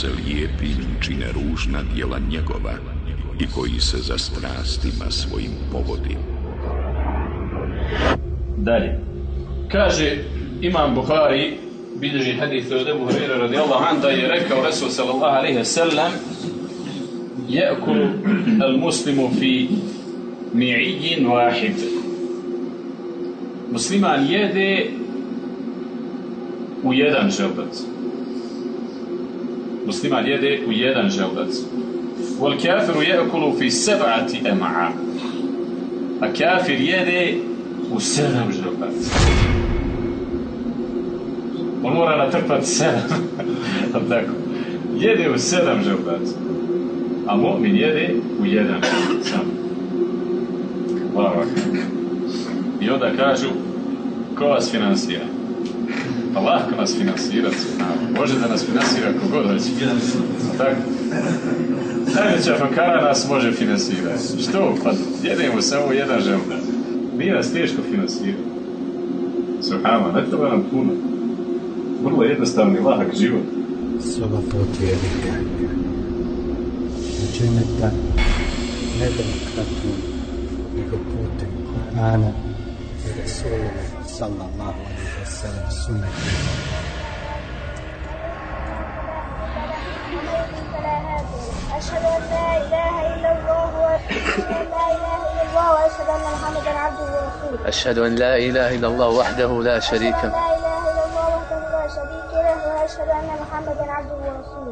se lijepim čine ružna dijela njegova i koji se za strastima svojim povodi? Dalje. Kaže Imam Buhari, bilježi hadith od Ebu Hurira radijallahu an da je rekao Resul sallallahu alaihi sallam je'kulu al muslimu fi mi'ijin wahid. Musliman jede u jedan želbac. Musliman jede u jedan želbac. Wal kafiru je'kulu fi seb'ati ema'a. A kafir jede u sedam želbaca. On mora natrpati sedam. tako. Jede u sedam želbaca. A mu'min jede u jedan samo. Hvala I onda kažu, ko vas finansira? Pa lahko nas finansira, može da nas finansira kogod hoće. Tako? Najveća fakara nas može finansirati. Što? Pa jedemo samo jedan želbac. Nije nas teško finansirati. Subhano, ne treba nam puno. Vrlo jednostavni, lahak život. Soba put vjernika. Dženeta ne demokratnom, nego putem Korana i Rasulova sallallahu sallam sunnetima. أشهد أن لا إله إلا الله وأشهد أن لا إله إلا الله وأشهد أن محمدا عبده ورسوله. أشهد أن لا إله إلا الله وحده لا شريك أشهد أن له لا إله إلا الله وحده لا شريك له وأشهد أن محمدا عبده ورسوله.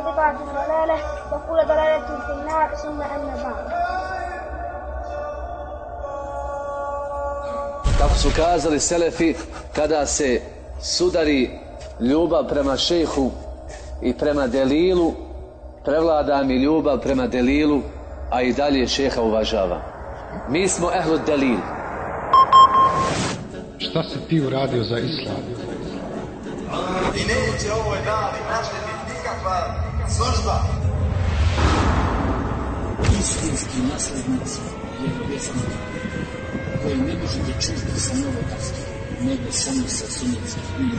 وكل بدعة ضلالة وكل ضلالة في النار ثم أما بعد Kako su kazali Selefi, kada se sudari ljubav prema šehu i prema delilu, prevlada mi ljubav prema delilu, a i dalje šeha uvažava. Mi smo ehlu delil. Šta si ti uradio za islam? I neće ovoj dani naštetiti nikakva služba. istinski naslednici vjerovjesnika koji ne možete čuti sa novotarskih, nego samo sa sunjetskih knjiga.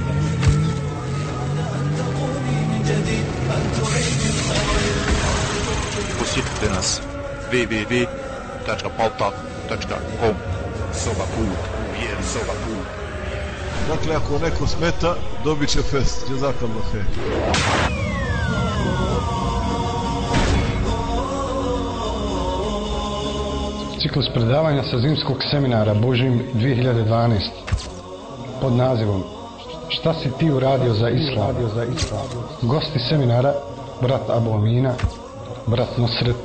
Posjetite nas www.paltak.com Soba put, vjeri soba put. Dakle, ako neko smeta, dobit će fest. Jazakallah khair. Ciklus predavanja sa zimskog seminara Božim 2012 pod nazivom Šta si ti uradio za islam? Gosti seminara brat Abu Amina, brat Nusret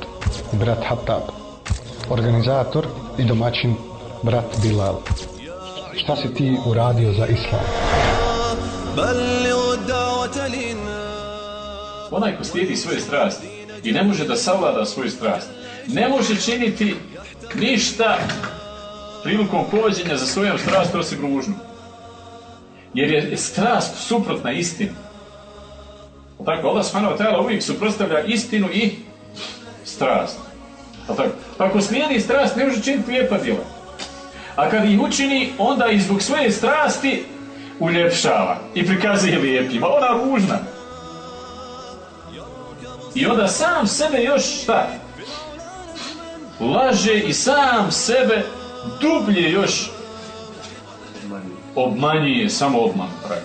i brat Hatab. Organizator i domaćin brat Bilal. Šta si ti uradio za islam? Onaj ko svoje strasti i ne može da savlada svoju strast, ne može činiti ništa prilikom povođenja za svojom strast osim ružnu. Jer je strast suprotna istini. Tako, Allah subhanahu wa ta'ala uvijek suprotstavlja istinu i strast. Tako, pa ako slijedi strast, ne može činiti lijepa djela. A kad ih učini, onda i zbog svoje strasti uljepšava i prikazuje lijepima. Ona ružna. I onda sam sebe još šta? laže i sam sebe dublje još obmanjuje, samo obman pravi.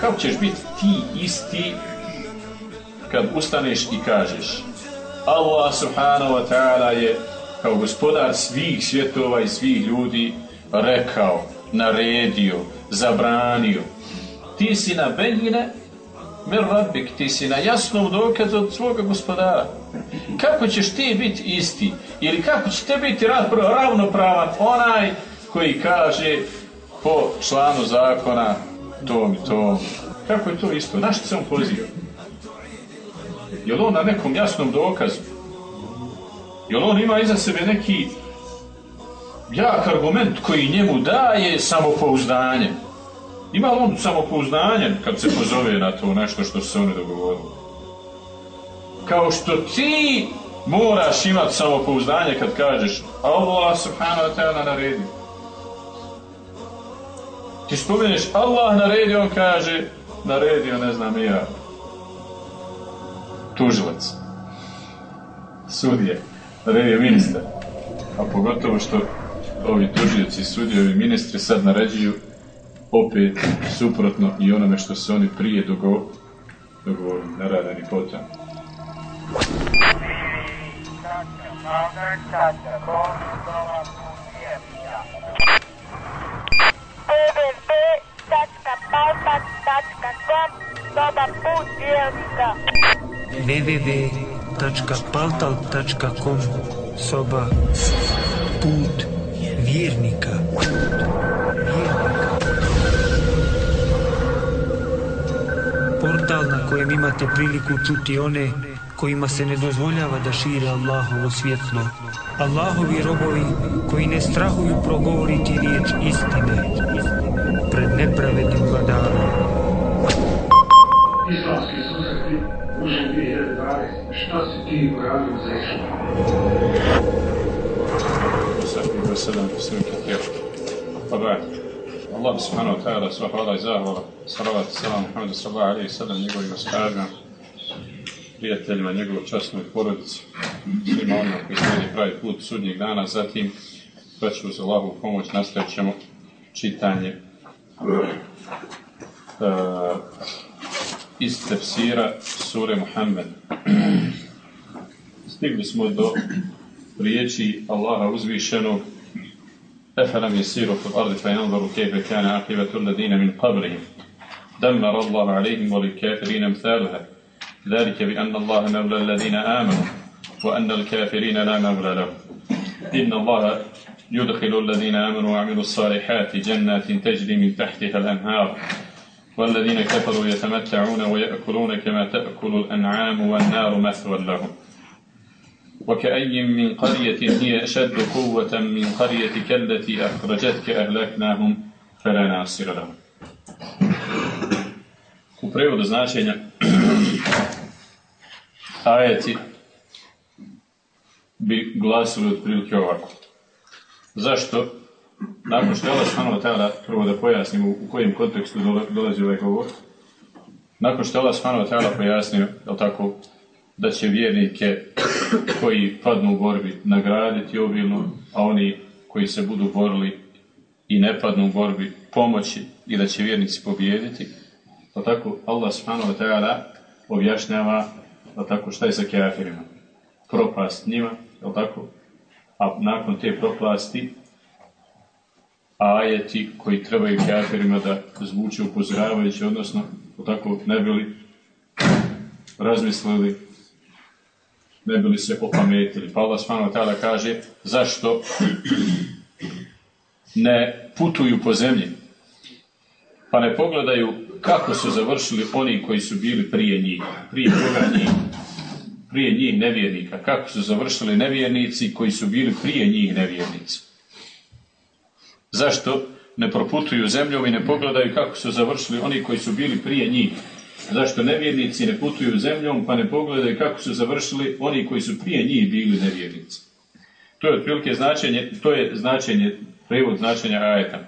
Kako ćeš biti ti isti kad ustaneš i kažeš Allah subhanahu wa ta'ala je kao gospodar svih svjetova i svih ljudi rekao, naredio, zabranio. Ti si na benjine mir rabbik, ti si na jasnom dokazu od svoga gospodara. Kako ćeš ti biti isti? Ili kako će te biti ravnopravan onaj koji kaže po članu zakona tom i tom. Kako je to isto? Na što se on poziva? Je on na nekom jasnom dokazu? Je on ima iza sebe neki jak argument koji njemu daje samopouzdanje? Ima li on samopouzdanje kad se pozove na to nešto što se oni dogovorili? Kao što ti moraš imati samopouzdanje kad kažeš Allah subhanahu wa ta'ala naredi. Ti spomeneš Allah naredi, on kaže naredio, ne znam i ja. Tužilac. Sudije. Naredio ministar. A pogotovo što ovi tužioci, sudjevi, ministri sad naređuju opet suprotno i onome što se oni prije dogovorili, dogovor, ne rade ni potom. www.paltal.com Soba Put vjernika. Portal na kojem imate priliku čuti one kojima se ne dozvoljava da šire Allahovo svjetlo. Allahovi robovi koji ne strahuju progovoriti riječ istine pred nepravednim vladarom. Islamski susreti uši 2012. Šta si ti uradio za islam? Sad da sedam posljednike tješke. Pa gledajte. Sva hvala i zahvala. Salavat i salam Muhammedu sallallahu alaihi sallam njegovim ostavima, prijateljima, njegovu častnoj porodici, svima onima koji slijedi pravi put sudnjeg dana, zatim braću uz lavu pomoć nastavit ćemo čitanje uh, iz tefsira sure Muhammed. Stigli smo do riječi Allaha uzvišenog أفلم يسيروا في الأرض فينظروا كيف كان عاقبة الذين من قبلهم دمر الله عليهم وللكافرين أمثالها ذلك بأن الله مولى الذين آمنوا وأن الكافرين لا مولى لهم إن الله يدخل الذين آمنوا وعملوا الصالحات جنات تجري من تحتها الأنهار والذين كفروا يتمتعون ويأكلون كما تأكل الأنعام والنار مثوى لهم وكأي من قرية هي أشد قوة من قريتك التي أخرجتك أهلكناهم فلا ناصر لهم U prevodu značenja ajeti bi glasili otprilike ovako. Zašto? Nakon što je Allah subhanahu wa prvo da pojasnimo u kojem kontekstu dolazi ovaj govor, nakon što je Allah subhanahu wa pojasnio, je tako, da će vjernike koji padnu u borbi nagraditi obilno, a oni koji se budu borili i ne padnu u borbi pomoći i da će vjernici pobijediti. Pa tako Allah subhanahu wa ta'ala objašnjava pa tako šta je sa kafirima. Propast njima, je tako? A nakon te propasti ajeti koji trebaju kafirima da zvuče upozoravajući, odnosno tako ne bili razmislili ne bili se opametili. Pa Allah subhanahu kaže zašto ne putuju po zemlji pa ne pogledaju kako su završili oni koji su bili prije njih, prije koga njih, prije njih nevjernika, kako su završili nevjernici koji su bili prije njih nevjernici. Zašto ne proputuju zemljom i ne pogledaju kako su završili oni koji su bili prije njih, Zašto nevjernici ne putuju zemljom pa ne pogledaju kako su završili oni koji su prije njih bili nevjernici. To je otprilike značenje, to je značenje, prevod značenja ajeta.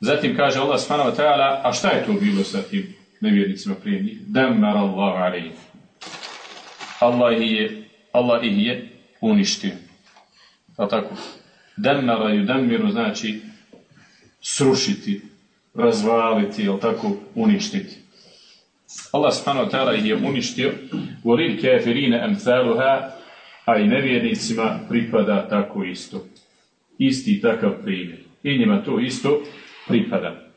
Zatim kaže Allah subhanahu wa a šta je to bilo sa tim nevjernicima prije njih? Dammar Allah. Allah ih je, Allah ih je uništio. Pa tako? Dammara dammiru znači srušiti, razvaliti, jel tako, uništiti. Allah subhanahu ta'ala ih je uništio volil kafirine emthaluha a i nevjernicima pripada tako isto. Isti takav primjer. I njima to isto pripada.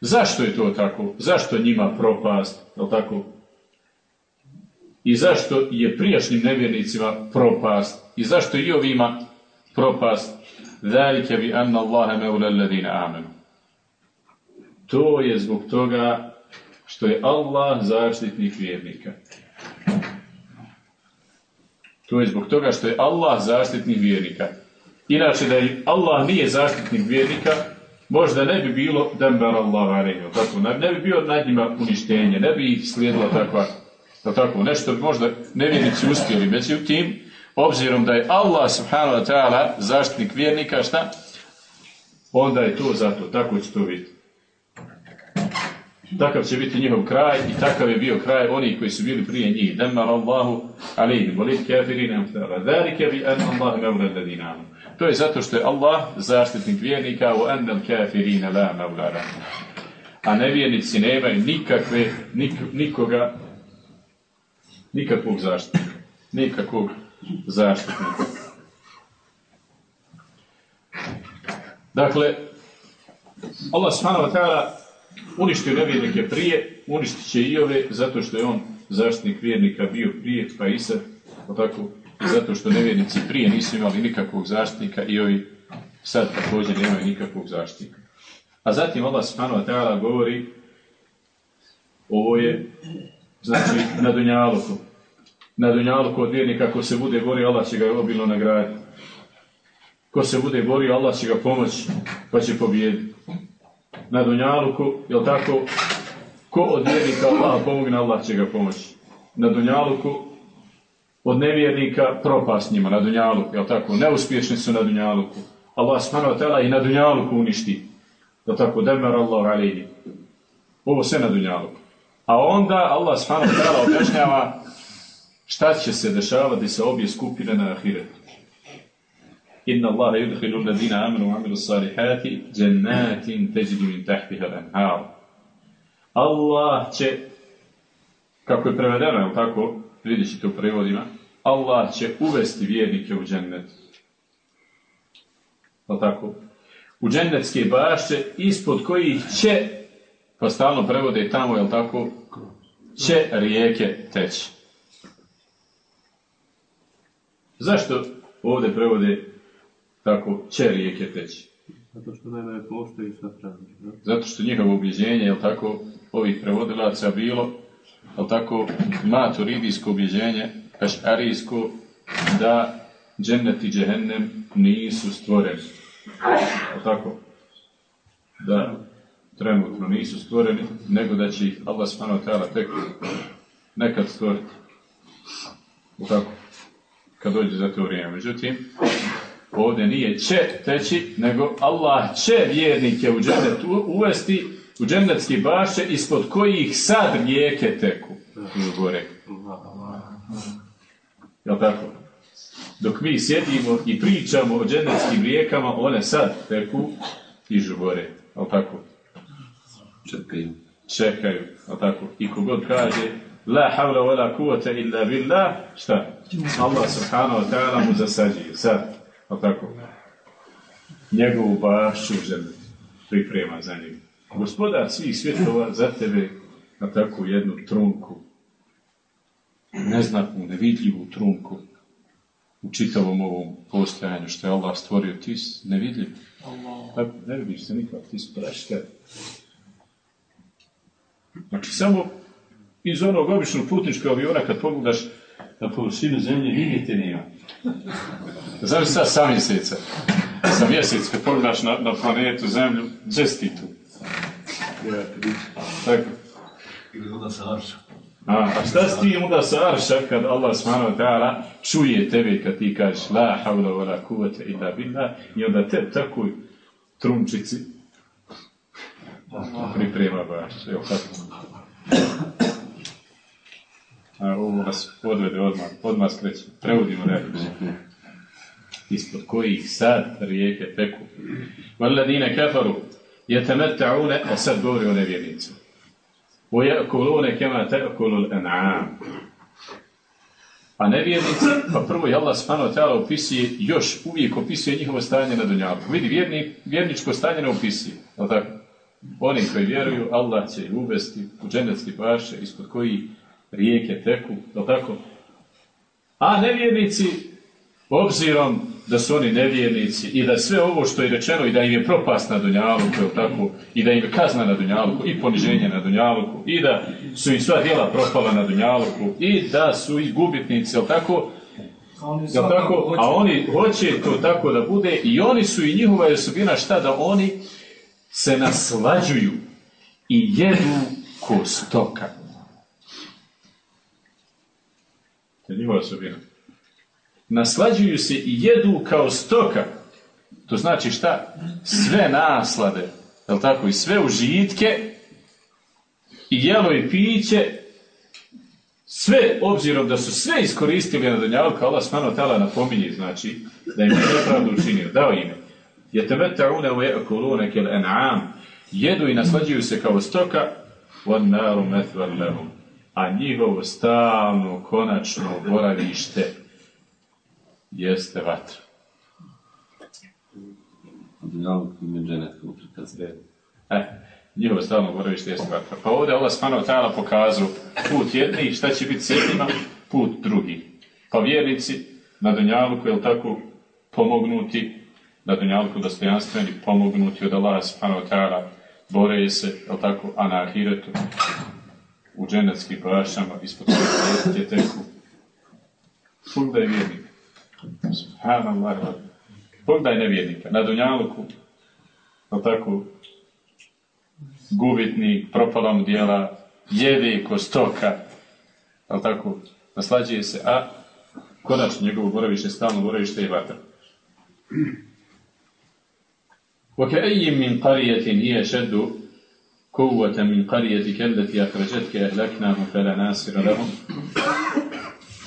Zašto je to tako? Zašto njima propast? Je tako? I zašto je prijašnjim nevjernicima propast? I zašto i ovima propast? Bi anna Allahe meula alladina amenu. To je zbog toga što je Allah zaštitnik vjernika. To je zbog toga što je Allah zaštitnik vjernika. Inače da Allah nije zaštitnik vjernika, možda ne bi bilo dembar Allah tako, ne bi bio nad njima uništenje, ne bi ih slijedila takva, tako, nešto bi možda nevjernici uspjeli. Međutim, obzirom da je Allah subhanahu wa ta'ala zaštitnik vjernika, šta? Onda je to zato, tako će to biti. Takav će biti njihov kraj i takav je bio kraj onih koji su bili prije njih. Demmar Allahu alihim, volit kafirina. Zalike bi an Allah mevla ladina To je zato što je Allah zaštitnik vjernika u annal kafirina la mevla A nevjernici nemaju nikakve, nik, nikoga, nikakvog zaštitnika. Nikakvog zaštitnika. Dakle, Allah subhanahu wa ta'ala uništio nevjernike prije, uništit će i ove, zato što je on zaštitnik vjernika bio prije, pa i sad, tako, zato što nevjernici prije nisu imali nikakvog zaštitnika i ovi sad također nemaju nikakvog zaštitnika. A zatim Allah subhanahu wa ta'ala govori ovo je znači na Dunjaluku. Na Dunjaluku od vjernika ko se bude borio, Allah će ga obilno nagraditi. Ko se bude borio, Allah će ga pomoći, pa će pobijediti na Dunjaluku, jel tako, ko od vjernika Allah pomogne, Allah će ga pomoći. Na Dunjaluku, od nevjernika propast njima na Dunjaluku, jel tako, neuspješni su na Dunjaluku. Allah subhanahu wa i na Dunjaluku uništi. Jel tako, demer Allah alihi. Ovo sve na Dunjaluku. A onda Allah subhanahu objašnjava šta će se dešavati sa obje skupine na ahiretu. Inna Allaha yudkhilu alladhina amanu wa amilu salihati jannatin tajri min tahtiha al-anhar. Allah će, kako je prevedeno, je tako, vidjet ćete u prevodima, Allah će uvesti vjernike u džennet. Je tako? U džennetske bašće, ispod kojih će, pa stalno prevode tamo, je tako, će rijeke teći. Zašto ovdje prevode tako će rijeke teći. Zato što nema postoji sa Zato što njihovo objeđenje, je tako, ovih prevodilaca bilo, je tako, maturidijsko objeđenje, arijsko, da džennet i džehennem nisu stvoreni. Je tako? Da trenutno nisu stvoreni, nego da će ih Allah subhanahu wa tek nekad stvoriti. Tako? Kad dođe za to vrijeme. Međutim, Ovdje nije će teći, nego Allah će vjernike u džennet uvesti u džennetski baše ispod kojih sad rijeke teku gore. Jel tako? Dok mi sjedimo i pričamo o džennetskim rijekama, one sad teku i žubore. Jel tako? Čekaju. Čekaju. Jel tako? I kogod kaže La havla wa la kuvata illa billah, šta? Allah subhanahu wa ta'ala mu zasađuje. Sad a tako, njegovu bašu žele priprema za njega. Gospodar svih svjetova za tebe na takvu jednu trunku, neznatnu, nevidljivu trunku u čitavom ovom postojanju što je Allah stvorio, ti si nevidljiv. Tako, ne vidiš se nikad, ti si praška. Znači, samo iz onog običnog putničkog aviona kad pogledaš na površinu zemlje, vidite nema. Znaš sad sa mjeseca? Sa mjesec, kad pogledaš na, na planetu Zemlju, gdje si ti tu? Tako. Ili onda sa Arša. A, a šta si ti onda sa Arša kad Allah subhanahu ta'ala čuje tebe kad ti kažeš la havla wa la kuvata illa billah i onda te takoj trunčici priprema baš. Evo kako ovo vas odvede odmah, odmah skreće, preudimo reakciju. Ispod kojih sad rijeke teku. Valadine kafaru, jetameta'une, a sad govori o nevjernicu. Ojakulune kema an'am. A nevjernici, pa prvo je Allah spano tala opisuje, još uvijek opisuje njihovo stanje na dunjavku. Vidi, vjerni, vjerničko stanje ne opisuje, ali tako? Oni koji vjeruju, Allah će ih uvesti u dženecki paše ispod kojih rijeke teku, je tako? A nevjernici, obzirom da su oni nevjernici i da sve ovo što je rečeno i da im je propast na Dunjaluku, je tako, i da im je kazna na Dunjaluku i poniženje na Dunjaluku i da su im sva djela propala na Dunjaluku i da su i gubitnici, je tako, Jel tako? A oni hoće to tako da bude i oni su i njihova je osobina šta da oni se naslađuju i jedu ko stoka. Zanimljiva osobina. Naslađuju se i jedu kao stoka. To znači šta? Sve naslade. Jel tako? I sve užitke i jelo i piće sve, obzirom da su sve iskoristili na Dunjalka, Allah smano tala napominje, znači, da im je nepravdu učinio, dao ime. Je temeta une u ekolune kel en'am, jedu i naslađuju se kao stoka, van naru metvar. A njihovo stalno, konačno boravište jeste vatra. Je prikaz. E, njihovo stalno boravište jeste vatra. Pa ovdje Allah wa ta'ala pokazao put jednih, šta će biti s jednima, put drugih. Pa vjernici na Dunjaluku, jel tako, pomognuti, na Dunjaluku dostojanstveni, pomognuti od Allah wa ta'ala, bore se, jel tako, a na ahiretu, u dženeckim prašama, ispod koje je teku. Pogledaj vjernika. Subhanallah. Pogledaj nevjernika. Na Dunjaluku, jel tako, gubitnik, propala mu dijela, jede ko stoka, jel tako, naslađuje se, a konačno njegovo boravište, stalno boravište je vatra. وكأي من قرية هي شد قوة من قريتك التي أخرجتك أهلكناهم فلا ناصر لهم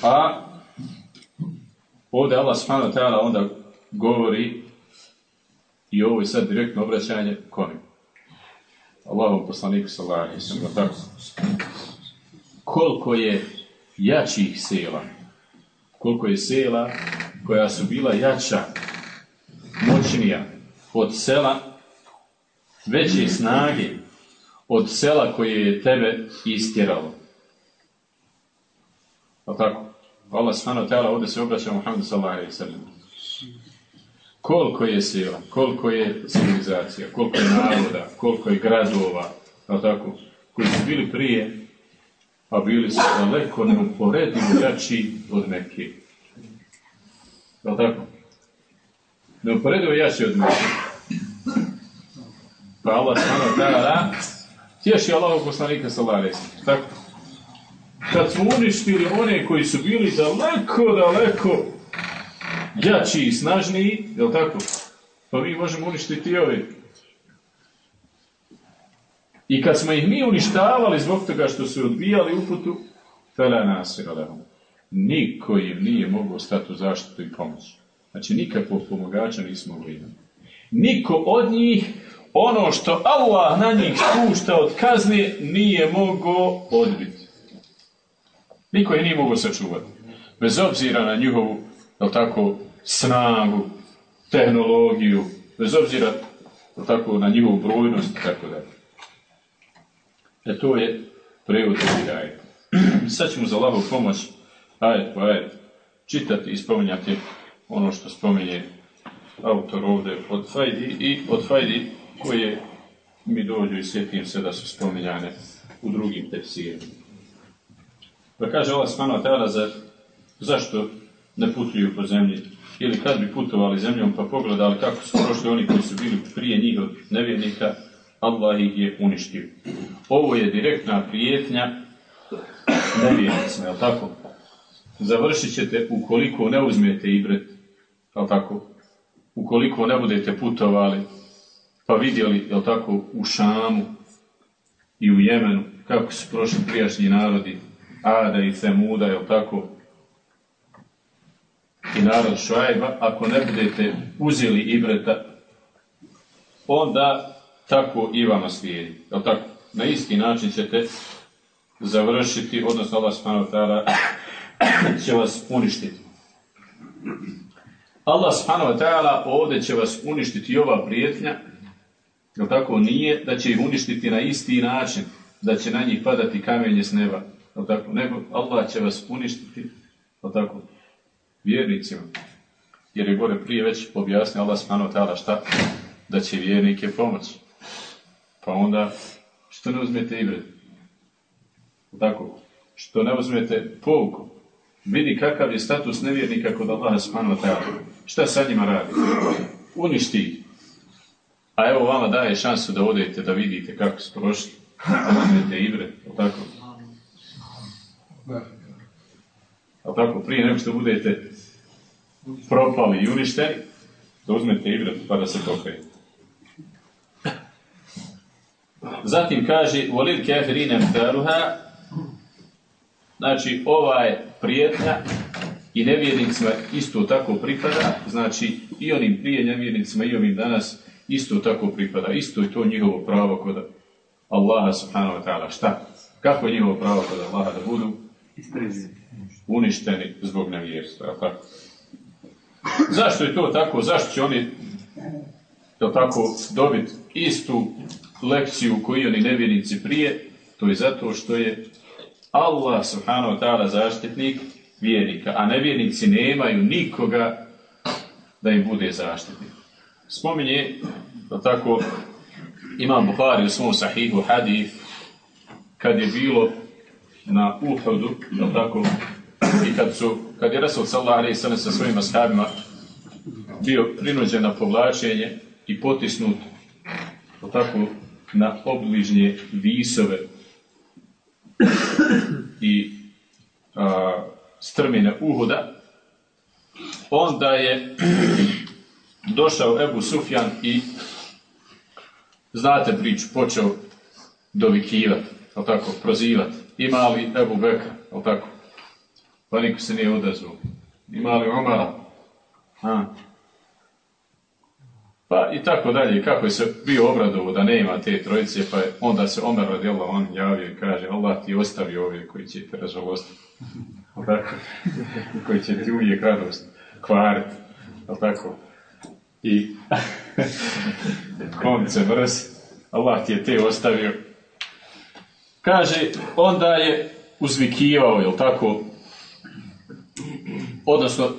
A ovdje Allah subhanahu wa ta'ala onda govori i ovo je sad direktno obraćanje kome? Allahom poslaniku sallallahu alaihi sallam, tako? Koliko je jačih sela, koliko je sela koja su bila jača, moćnija od sela veće snage od sela koje je tebe istjeralo. Pa tako? Allah subhanahu ovdje se obraća Muhammedu sallallahu alaihi sallam. Koliko je sela, koliko je civilizacija, koliko je naroda, koliko je gradova, pa tako, koji su bili prije, a bili su daleko neuporedivo jači od Mekke. Pa tako? Neuporedivo jači od Mekke. Pa Allah subhanahu tješi Allahog poslanika sallallahu. Tako? kad smo uništili one koji su bili daleko, daleko jači i snažniji, je tako? Pa mi možemo uništiti i ove. I kad smo ih mi uništavali zbog toga što su odbijali uputu, nasira lehum. Niko im nije mogao stati u zaštitu i pomoć. Znači nikakvog pomogača nismo imati. Niko od njih ono što Allah na njih spušta od kazne nije mogao odbiti. Niko je nije mogao sačuvati. Bez obzira na njihovu, tako, snagu, tehnologiju, bez obzira, tako, na njihovu brojnost i tako dalje. E to je prevod ovih ajeta. Sad ćemo za lavu pomoć, ajet po ajet, čitati i spominjati ono što spominje autor ovdje od Fajdi i od Fajdi koje mi dođu i sjetim se da su spominjane u drugim tefsirima. Pa kaže Allah smano tada za zašto ne putuju po zemlji ili kad bi putovali zemljom pa pogledali kako su prošli oni koji su bili prije njih od nevjernika, Allah ih je uništio. Ovo je direktna prijetnja nevjernicima, je tako? Završit ćete ukoliko ne uzmete ibret, je tako? Ukoliko ne budete putovali, pa vidjeli, je tako, u Šamu i u Jemenu, kako su prošli prijašnji narodi, Ada i Semuda, je tako? I narod Šuajba, ako ne budete uzeli Ibreta, onda tako i vama slijedi. Je tako? Na isti način ćete završiti, odnosno Allah subhanahu će vas uništiti. Allah subhanahu wa ovdje će vas uništiti i ova prijetnja, jel tako nije da će ih uništiti na isti način, da će na njih padati kamenje s neba, jel tako, nego Allah će vas uništiti, jel tako, vjernicima. Jer je gore prije već objasnio Allah wa ta'ala šta? Da će vjernike pomoći. Pa onda, što ne uzmete ibret? Tako, što ne uzmete pouku? Vidi kakav je status nevjernika kod Allaha subhanahu wa ta'ala. Šta sa njima radi? Uništi ih. A evo vama daje šansu da odete, da vidite kako su prošli. Da uzmete ibret, tako? A tako, prije nego što budete propali i uništeni, da uzmete ibret pa da se pokajete. Zatim kaže volil kafirine mtaruha znači ovaj prijetnja i nevjernicima isto tako pripada, znači i onim prije nevjernicima i ovim danas isto tako pripada. Isto je to njihovo pravo kod Allaha subhanahu wa ta'ala. Šta? Kako je njihovo pravo kod Allaha da budu uništeni zbog nevjerstva? Tako? Zašto je to tako? Zašto će oni jel tako, dobiti istu lekciju koju oni nevjernici prije? To je zato što je Allah subhanahu wa ta'ala zaštitnik vjernika, a nevjernici nemaju nikoga da im bude zaštitnik. Spominje, jel tako, Imam Buhari u svom sahihu hadith, kad je bilo na Uhudu, jel tako, i kad, su, kad je Rasul sallallahu alaihi sallam sa svojim ashabima bio prinuđen na povlačenje i potisnut jel tako, na obližnje visove i a, strmine Uhuda, onda je došao Ebu Sufjan i znate priču, počeo dovikivati, ali tako, prozivati. Ima li Ebu Bekra, ali tako? Pa niko se nije odazvao. Ima li Omara? A. Pa i tako dalje, kako je se bio obradovo da nema te trojice, pa je, onda se Omer radijela, on javio i kaže, Allah ti ostavi ove koji će te ražalostiti. tako? koji će ti uvijek radost kvariti. tako? I konce mrz, Allah ti je te ostavio. Kaže, onda je uzvikivao, jel tako, odnosno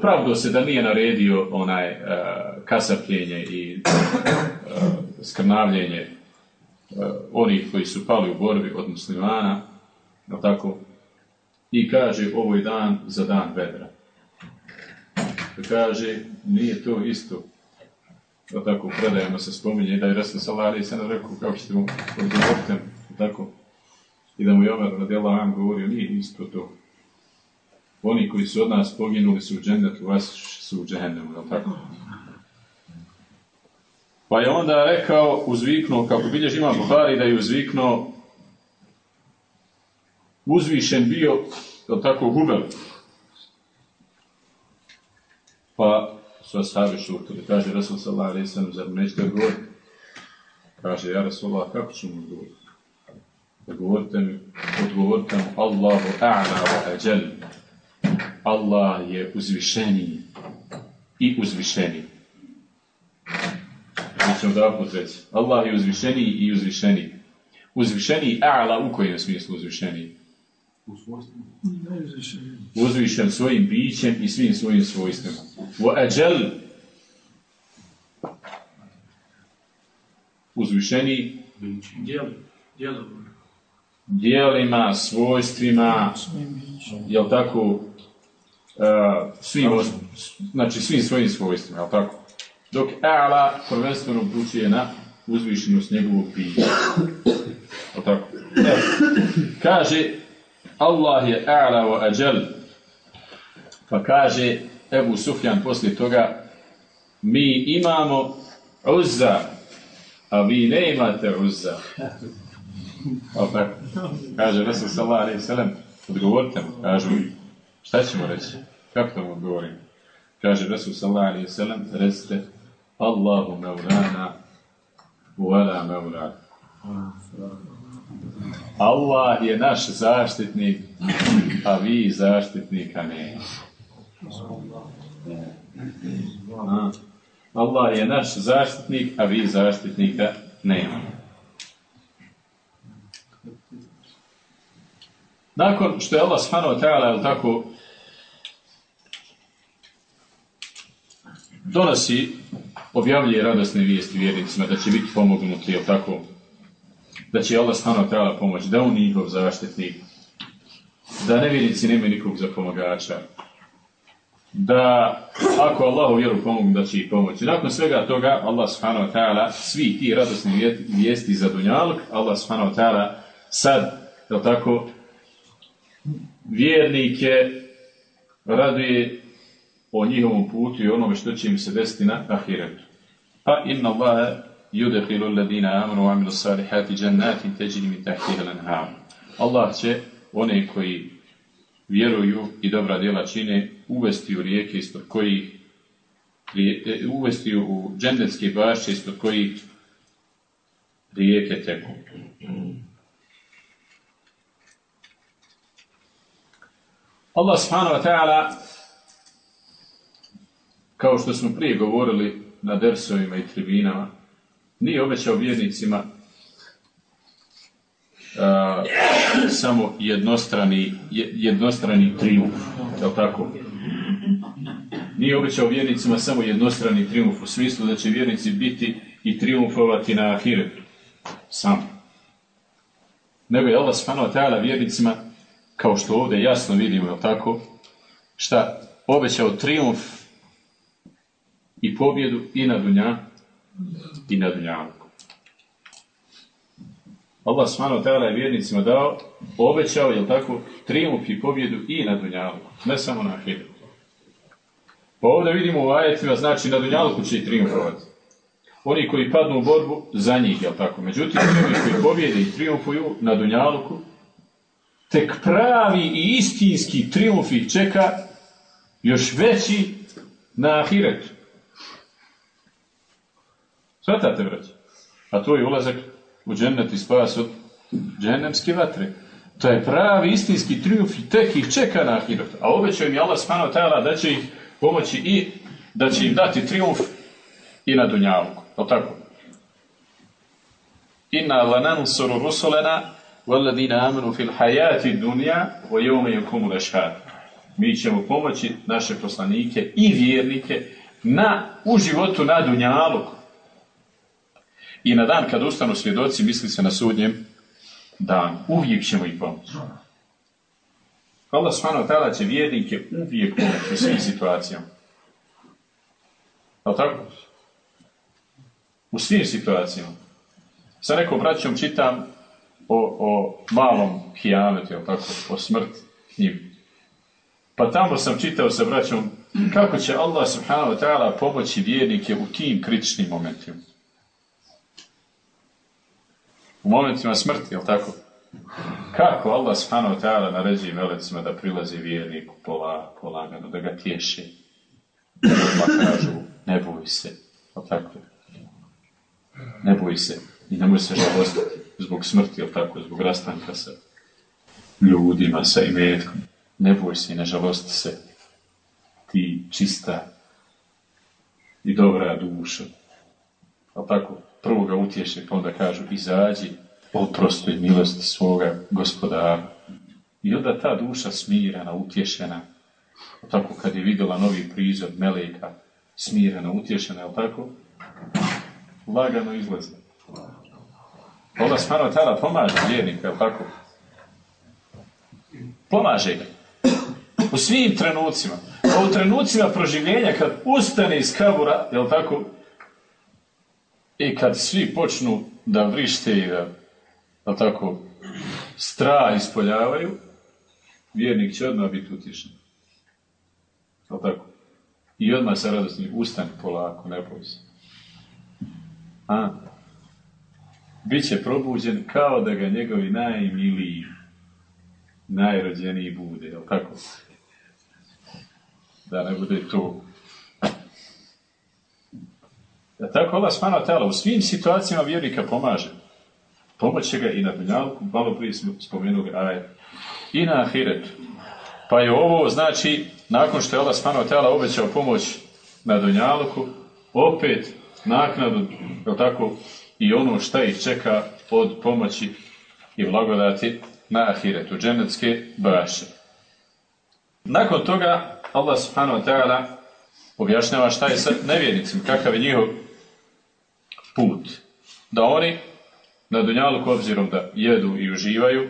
Pravdo se da nije naredio onaj uh, kasapljenje i uh, skrnavljenje uh, onih koji su pali u borbi od muslimana, no tako, i kaže ovo je dan za dan vedra. Kaže, nije to isto. No tako, predajemo se spominje da je Rasul Salari se nam rekao kako ćete mu odgovoriti, tako, i da mu je Omer vam govorio, nije isto to oni koji su od nas poginuli su u džennetu, vas su u džehennemu, je tako? Pa je onda rekao, uzviknuo, kako bilješ ima Buhari, da je uzviknuo, uzvišen bio, je tako, hubel. Pa su ashabi šutili, kaže Rasul sallallahu alaihi sallam, zar nećete odgovoriti? Kaže, ja Rasulullah, kako ću mu odgovoriti? Odgovorite mi, odgovorite mi, Allahu a'na wa ađel. Allah je uzvišeniji i uzvišeniji. Mi ćemo da reći. Allah je uzvišeniji i uzvišeniji. Uzvišeniji a'la u kojem smislu uzvišeniji? Uzvišen svojim bićem i svim svojim svojstvima. Wa ađel uzvišeniji dijelima, svojstvima, jel tako, Uh, svim, znači svim svojim svojstvima, jel tako? Dok A'la prvenstveno upućuje na uzvišenost njegovog bića. Jel tako? E, kaže Allah je A'la wa ađel pa kaže Ebu Sufjan poslije toga mi imamo Uzza a vi ne imate Uzza. Tako? Kaže Resul sallallahu alaihi sallam odgovorite mu, kažu Šta ćemo reći? Kako to mu odgovorim? Kaže Resul sallallahu alaihi sallam, recite Allahu meulana wala meulana. Allah je naš zaštitnik, a vi zaštitnika ne. Allah je naš zaštitnik, a vi zaštitnika nema. Nakon što je Allah subhanahu ta'ala, tako, donosi, objavljuje radosne vijesti vjernicima da će biti pomognuti, jel tako, da će Allah stano treba pomoći, da on njihov zaštitnik, da nevjernici nemaju nikog za pomagača, da ako Allah vjeru pomogu da će ih pomoći. Nakon svega toga Allah subhanahu wa ta'ala svi ti radosni vijesti za dunjaluk, Allah subhanahu wa ta'ala sad, jel tako, vjernike raduje o njihovom putu i onome što će im se desiti na ahiretu. Pa inna Allahe Allah će one koji vjeruju i dobra djela čine uvesti u rijeke ispod kojih uvesti u džendetske bašće ispod kojih rijeke teku. Allah subhanahu wa ta'ala kao što smo prije govorili na dersovima i tribinama, nije obećao vjernicima samo jednostrani, jednostrani triumf, je tako? Nije obećao vjernicima samo jednostrani triumf u smislu da će vjernici biti i triumfovati na ahiretu. Sam. Nego je Allah subhanahu wa vjernicima, kao što ovdje jasno vidimo, je tako? Šta? Obećao triumf i pobjedu i na dunja i na dunjavku. Allah subhanahu wa je vjernicima dao, obećao, jel tako, triumf i pobjedu i na dunjavku, ne samo na ahiretu. Pa ovdje vidimo u ajetima, znači na dunjalku će i triumfovati. Oni koji padnu u borbu, za njih, jel tako? Međutim, oni koji pobjede i triumfuju na dunjalku, tek pravi i istinski triumf ih čeka još veći na ahiretu. Svatate, braće? A to je ulazak u džennet i spas od džennemske vatre. To je pravi istinski triumf i tek ih čeka na ahiret. A obećao mi je Allah spano tajala da će ih pomoći i da će im dati triumf i na dunjavku. O tako? Inna lanan suru rusulena valadina amanu fil hajati dunja o jome Mi ćemo pomoći naše poslanike i vjernike na, u životu na dunjavku i na dan kad ustanu svjedoci, misli se na sudnjem dan. Uvijek ćemo ih pomoći. Allah subhanahu wa će vjernike uvijek pomoći u svim situacijama. Ali tako? U svim situacijama. Sa nekom braćom čitam o, o malom hijametu, tako, o smrti knjigu. Pa tamo sam čitao sa braćom kako će Allah subhanahu wa ta'ala pomoći vjernike u tim kritičnim momentima u momentima smrti, jel tako? Kako Allah subhanahu wa ta'ala naređuje melecima da prilazi vjerniku pola, polagano, da ga tješe. Pa kažu, ne boj se, jel tako? Ne boj se i nemoj se žalostiti zbog smrti, jel tako, zbog rastanka sa ljudima, sa imetkom. Ne boj se i ne žalosti se ti čista i dobra duša. Jel tako? Prvo ga utješe, pa onda kažu izađi, oprostuj milosti svoga gospodara. I onda ta duša smirena, utješena, tako kad je vidjela novi prizor Meleka, smirena, utješena, je tako? Lagano izlazi. Onda smano tada pomaže vjernika, je tako? Pomaže ga. U svim trenucima. A u trenucima proživljenja kad ustane iz kabura, jel tako, i kad svi počnu da vrište i da, da tako, strah ispoljavaju, vjernik će odmah biti utišen. Jel tako? I odmah sa radosnim ustani polako, ne boj se. A? Biće probuđen kao da ga njegovi najmiliji, najrođeniji bude, jel tako? Da ne bude to da tako Allah smano tela u svim situacijama vjernika pomaže. Pomoće ga i na dunjalku, malo prije smo spomenuli aj, i na ahiretu. Pa je ovo, znači, nakon što je Allah subhanahu wa obećao pomoć na dunjalku, opet naknadu, je tako, i ono šta ih čeka od pomoći i blagodati na ahiretu, dženecke baše. Nakon toga, Allah subhanahu wa ta'ala objašnjava šta je sa nevjernicima, kakav je njihov put. Da oni na Dunjaluku obzirom da jedu i uživaju,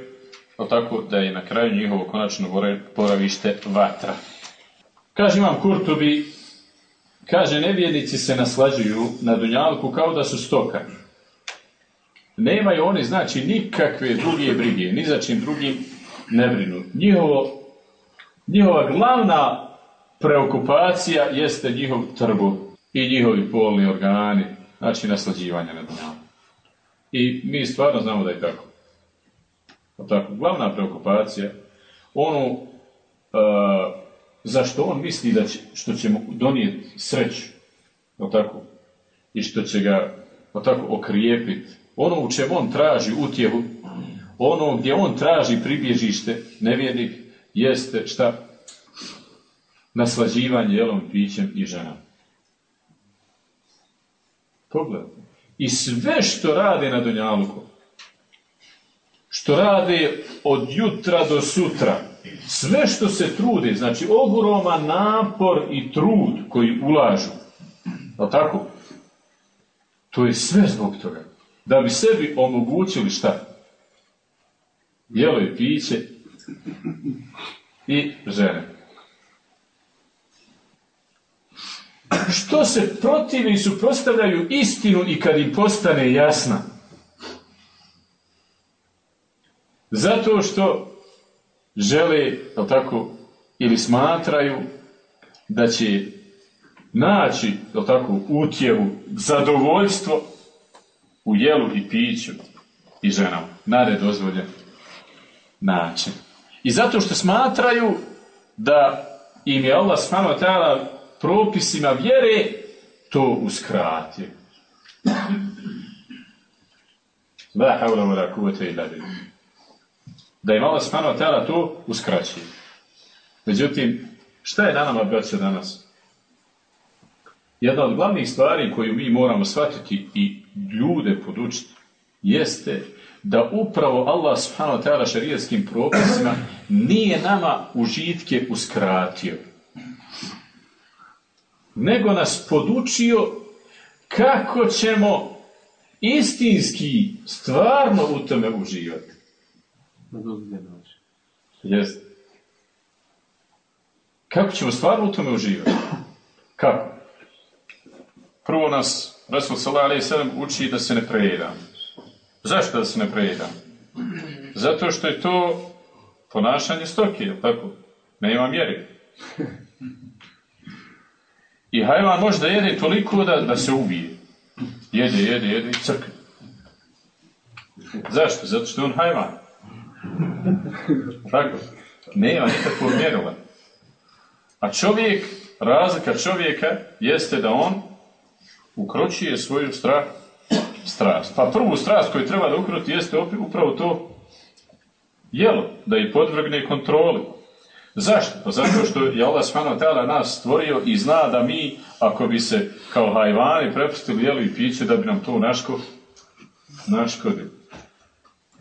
ali tako da je na kraju njihovo konačno boravište vatra. Kaže Imam Kurtubi, kaže nevjernici se naslađuju na Dunjaluku kao da su stoka. Nemaju oni znači nikakve druge brige, ni za čim drugim ne brinu. Njihovo, njihova glavna preokupacija jeste njihov trbu i njihovi polni organi, znači naslađivanje na Dunjaluku. I mi stvarno znamo da je tako. tako glavna preokupacija, ono uh, zašto on misli da će, što će mu donijeti sreću, tako, i što će ga tako, okrijepiti, ono u čemu on traži utjehu, ono gdje on traži pribježište nevjernik, jeste šta? Naslađivanje jelom, pićem i ženama. Pogledajte. I sve što rade na Dunjaluku, što rade od jutra do sutra, sve što se trude, znači ogroman napor i trud koji ulažu, je tako? To je sve zbog toga. Da bi sebi omogućili šta? Jelo i piće i žene. Što se protivi i suprostavljaju istinu i kad im postane jasna. Zato što žele, tako, ili smatraju da će naći, tako, utjevu, zadovoljstvo u jelu i piću i ženama, na nedozvoljen način. I zato što smatraju da im je Allah subhanahu propisima vjere to uskratio. La haula wala kuvvete illa Da im Allah subhanahu wa to uskraćuje. Međutim, šta je na nama, braće, danas? Jedna od glavnih stvari koju mi moramo shvatiti i ljude podučiti jeste da upravo Allah subhanahu wa ta'ala šarijetskim propisima nije nama užitke uskratio nego nas podučio kako ćemo istinski, stvarno u tome uživati. Jest. Kako ćemo stvarno u tome uživati? Kako? Prvo nas Rasul sallallahu alejhi uči da se ne prejedam. Zašto da se ne prejedam? Zato što je to ponašanje stoke, tako? Nema mjeri. I hajvan može da jede toliko da, da se ubije. Jede, jede, jede i crkne. Zašto? Zato što je on hajvan. Tako. Nema nikakvog mjerila. A čovjek, razlika čovjeka jeste da on ukročuje svoju strah, strast. Pa prvu strast koju treba da ukroti jeste upravo to jelo, da i podvrgne kontroli. Zašto? Pa zato što je Allah s.w.t. nas stvorio i zna da mi, ako bi se kao hajvani prepustili jelu i piće, da bi nam to naško, naškodilo.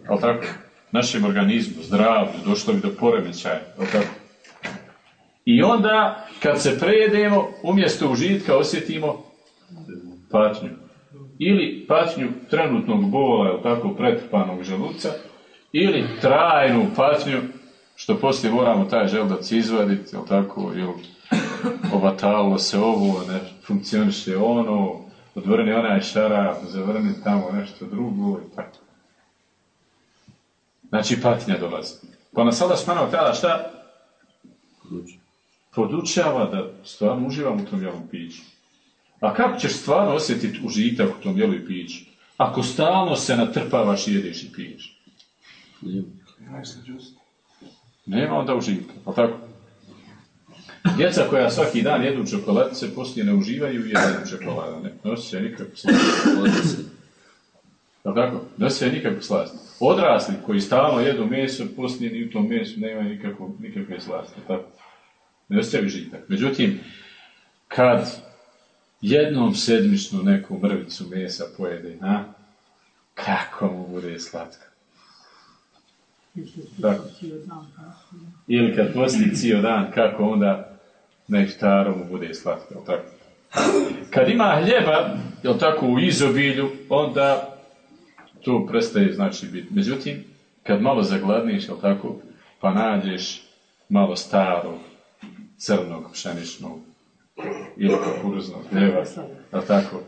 Ali tako? Našem organizmu, zdravlju, došlo bi do poremećaja. tako? I onda, kad se prejedemo, umjesto užitka osjetimo patnju. Ili patnju trenutnog bola, tako, pretrpanog želuca, ili trajnu patnju što poslije moramo taj želudac izvaditi, jel tako, jel, ovatalo se ovo, ne funkcioniše ono, odvrni onaj šaraf, zavrni tamo nešto drugo i tako. Znači patnja dolazi. Pa nas sada smanao tada šta? Podučava da stvarno uživam u tom jelom piću. A kako ćeš stvarno osjetiti užitak u tom jelu i piću? Ako stalno se natrpavaš i jedeš i piješ. Nema onda užitka, pa tako? Djeca koja svaki dan jedu čokoladice, poslije ne uživaju i jedu čokolada. Ne, nikako se. Jel tako? Ne osjećaju nikakvu slast. Odrasli koji stalno jedu meso, poslije ni u tom mesu nemaju nikakvu, nikakve slasti. Tako? Ne osjećaju žitak. Međutim, kad jednom sedmično neku mrvicu mesa pojede, a? kako mu bude slatko. Tako. Ili kad posti cijel dan, kako onda mu bude slatko, tako? Kad ima hljeba, jel tako, u izobilju, onda to prestaje znači biti. Međutim, kad malo zagladniš, jel tako, pa nađeš malo starog, crnog, pšeničnog ili kukuruznog hljeba, jel tako,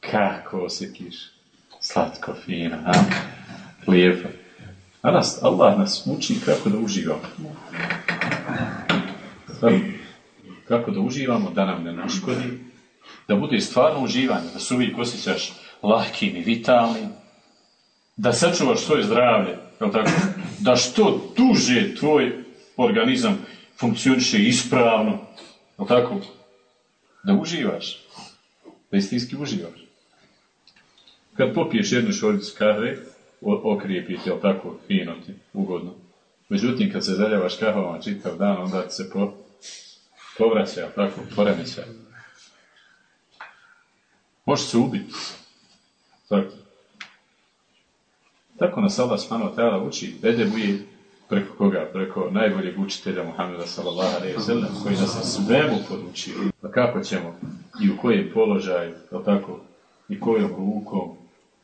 kako osjetiš slatko, fino, a? lijepo. A nas, Allah nas uči kako da uživamo. Kako da uživamo, da nam ne naškodi, da bude stvarno uživanje, da se uvijek osjećaš lahkim i vitalnim, da sačuvaš svoje zdravlje, jel tako? da što duže tvoj organizam funkcioniše ispravno, jel tako? da uživaš, da istinski uživaš. Kad popiješ jednu šoljicu kave, o- okrijepite, jel tako, fino ti, ugodno. Međutim, kad se zaljavaš kahvama čitav dan, onda se po, povraća, jel tako, poremeća. Može se ubiti. Tako. Tako nas Allah wa ta'ala uči, edebu je preko koga? Preko najboljeg učitelja Muhammeda sallallahu alaihi sallam, koji nas je svemu podučio. Pa kako ćemo i u kojem položaju, jel tako, i kojom rukom,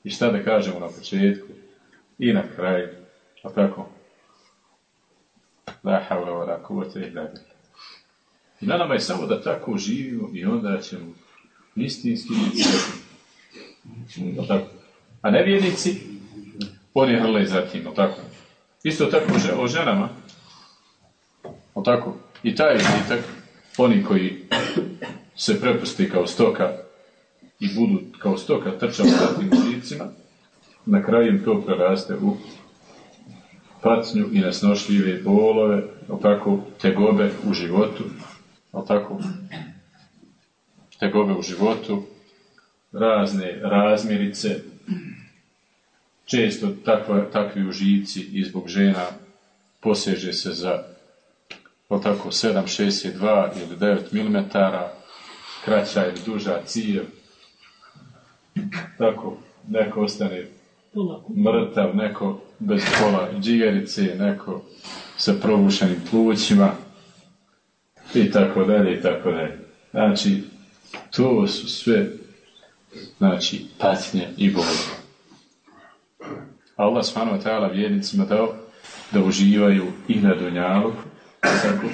i šta da kažemo na početku, i na kraju, jel tako? La havla wa la billah. I na nama je samo da tako živimo i onda ćemo istinski biti tako? A nevjernici, oni hrle za tim, tako? Isto tako o že- o ženama, jel tako? I taj užitak, oni koji se prepusti kao stoka i budu kao stoka trčali za tim užicima, na kraju to preraste u patnju i nesnošljive bolove, tako, tegobe u životu, tako, tegobe u životu, razne razmirice, često takva, takvi užici i zbog žena poseže se za tako, 7,62 ili 9 mm, kraća ili duža cijev, tako, neko ostane mrtav, neko bez pola džigerice, neko sa probušenim plućima i tako dalje i tako dalje. Znači, to su sve znači, patnje i boli. Allah subhanahu wa vjernicima dao da uživaju i na dunjaluku, tako,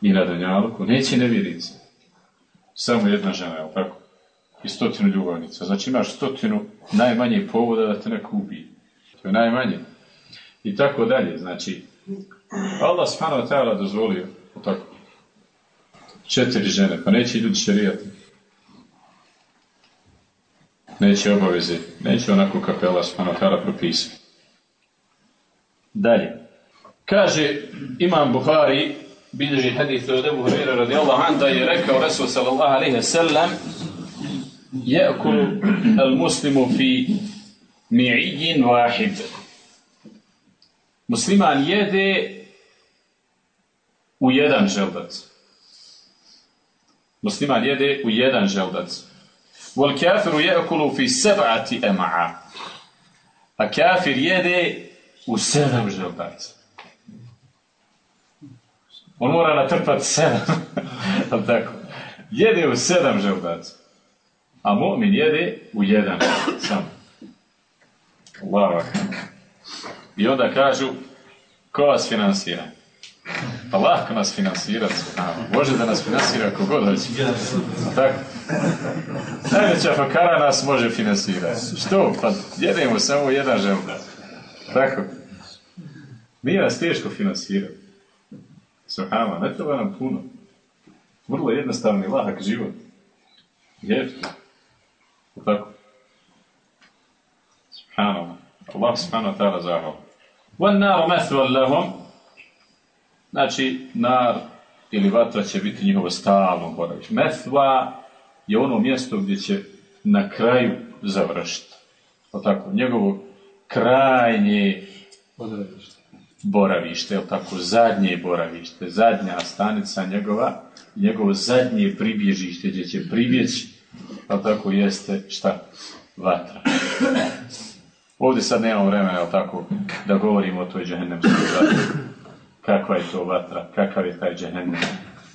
i na dunjaluku, neće nevjernici. Samo jedna žena, je tako? I stotinu ljubavnica. Znači imaš stotinu najmanje povoda da te neko ubije. To je najmanje. I tako dalje. Znači, Allah wa ta'ala dozvolio, tako, četiri žene, pa neće ljudi šerijati. Neće obaveze, neće onako wa ta'ala propisao. Dalje. Kaže Imam Buhari, bilježi hadith od Ebu Hurira radijallahu an, da je rekao Rasul sallallahu alaihi sallam, يأكل المسلم في معي واحد. مسلمان يدي ويدان جلدت مسلمان يدي ويدان جلدت والكافر يأكل في سبعة أمعاء. الكافر يدي وسلم جلدت On mora natrpati sedam. وسلم u. A mu'min jede u jedan sam. Allahu. I onda kažu, ko vas finansira? Pa lako nas finansira, može da nas finansira ako god hoće. Tako? Najveća fakara nas može finansirati. Što? Pa jedemo samo jedan želda. Tako? Nije nas teško finansirati. Subhanallah, ne treba nam puno. Vrlo jednostavni, lahak život. Jeftin. Tako? Subhanallah. Allah subhanahu wa ta'ala zahval. Wan naru mathwan lahum. Znači, nar ili vatra će biti njihovo stalno boravište. Methva je ono mjesto gdje će na kraju završiti. O tako, njegovo krajnje boravište, jel tako, zadnje boravište, zadnja stanica njegova, njegovo zadnje pribježište gdje će pribjeći, jel tako, jeste šta? Vatra. Ovdje sad nemamo vremena, jel tako, da govorimo o toj džehennemskoj vatri. Kakva je to vatra, kakav je taj džehennem,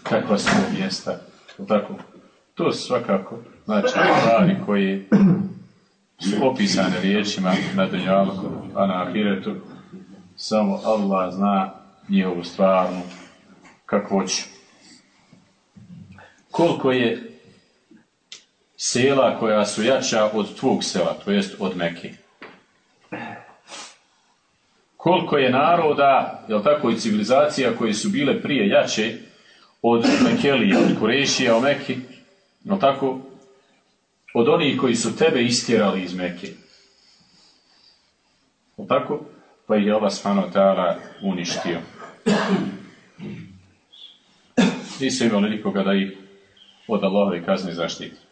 kakva su mjesta, jel tako. To su svakako, znači, stvari koje su opisane riječima na Dunjalku, a na Ahiretu samo Allah zna njihovu stvarnu kakvoću. Koliko je sela koja su jača od tvog sela, to jest od Mekke. Koliko je naroda, jel tako, i civilizacija koje su bile prije jače od Mekelija, od Kurešija, o Meki, jel tako, od onih koji su tebe istjerali iz Mekke. Jel tako? Pa je Allah ta'ala uništio. Nisu imali nikoga da ih od Allahove kazne zaštiti.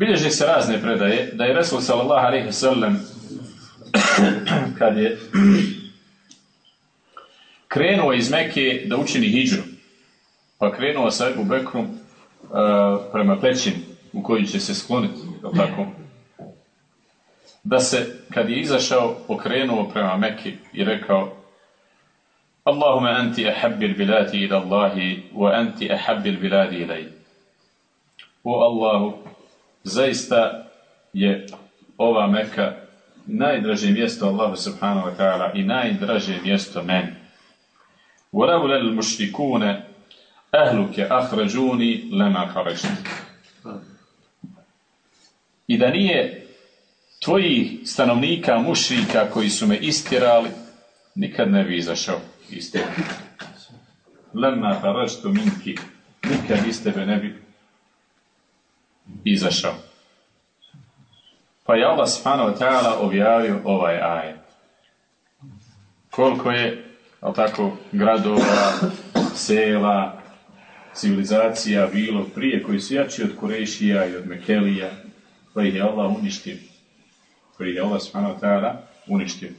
Bilježi se razne predaje da je Resul sallallahu alaihi kad je krenuo iz Mekke da učini hijđu, pa krenuo sa Ebu Bekrom uh, prema pećini u koju će se skloniti, tako? Da se, kad je izašao, okrenuo prema Mekke i rekao Allahumma anti ahabbil bilati ila Allahi wa anti ahabbil biladi ilaj. O Allahu, zaista je ova Meka najdraže mjesto Allahu subhanahu wa ta'ala i najdraže mjesto meni. وَلَوْلَا الْمُشْرِكُونَ أَهْلُكَ أَخْرَجُونِ لَمَا خَرَجْتِ I da nije tvojih stanovnika mušrika koji su me istjerali, nikad ne bi izašao iz tebe. Lema haraštu minki, nikad iz tebe ne bi izašao. Pa je Allah subhanahu ta'ala objavio ovaj ajet. Koliko je, ali tako, gradova, sela, civilizacija bilo prije koji su jači od Kurešija i od Mekelija, pa ih je Allah uništio. Pa ih je Allah subhanahu ta'ala uništio.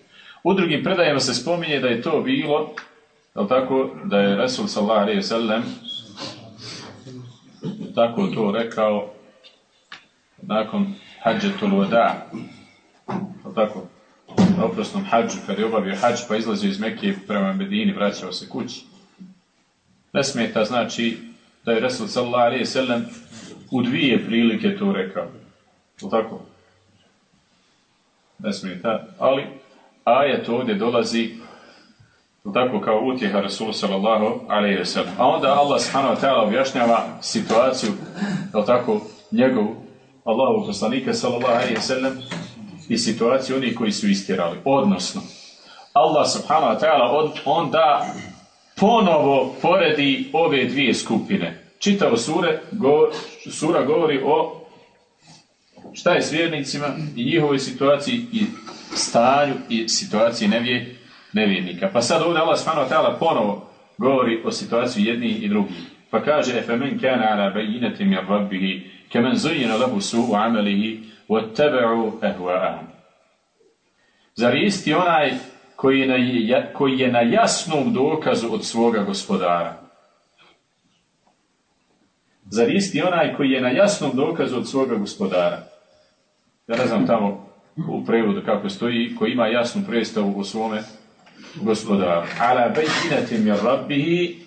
U drugim predajama se spominje da je to bilo, ali tako, da je Resul sallallahu alaihi sallam tako to rekao nakon hađetul vada, tako, na oprosnom hađu, kad je obavio hađ, pa izlazio iz Mekije prema Medini, vraćao se kući. Ne smeta znači da je Resul sallallahu alaihi sallam u dvije prilike to rekao. Je tako? Ne smeta, ali ajet ovdje dolazi tako kao utjeha Rasulu sallallahu alaihi sallam. A onda Allah subhanahu objašnjava situaciju, je tako, njegovu Allahu poslanika sallallahu alejhi ve sellem i situaciju onih koji su istjerali. Odnosno, Allah subhanahu wa ta'ala onda ponovo poredi ove dvije skupine. Čitavo sure, go, sura govori o šta je s vjernicima i njihovoj situaciji i stanju i situaciji nevje, nevjernika. Pa sad ovdje Allah subhanahu wa ta'ala ponovo govori o situaciji jednih i drugih. Pa kaže, efemen kana ala bejinati mir rabbihi كمن زين له سوء عمله واتبعوا أهواءهم Zar je isti onaj koji je, na, koji je na jasnom dokazu od svoga gospodara? Zar je isti onaj koji je na jasnom dokazu od svoga gospodara? Ja ne znam tamo u prevodu kako stoji, koji ima jasnu predstavu o svome gospodaru. Ala bejinatim jer rabbihi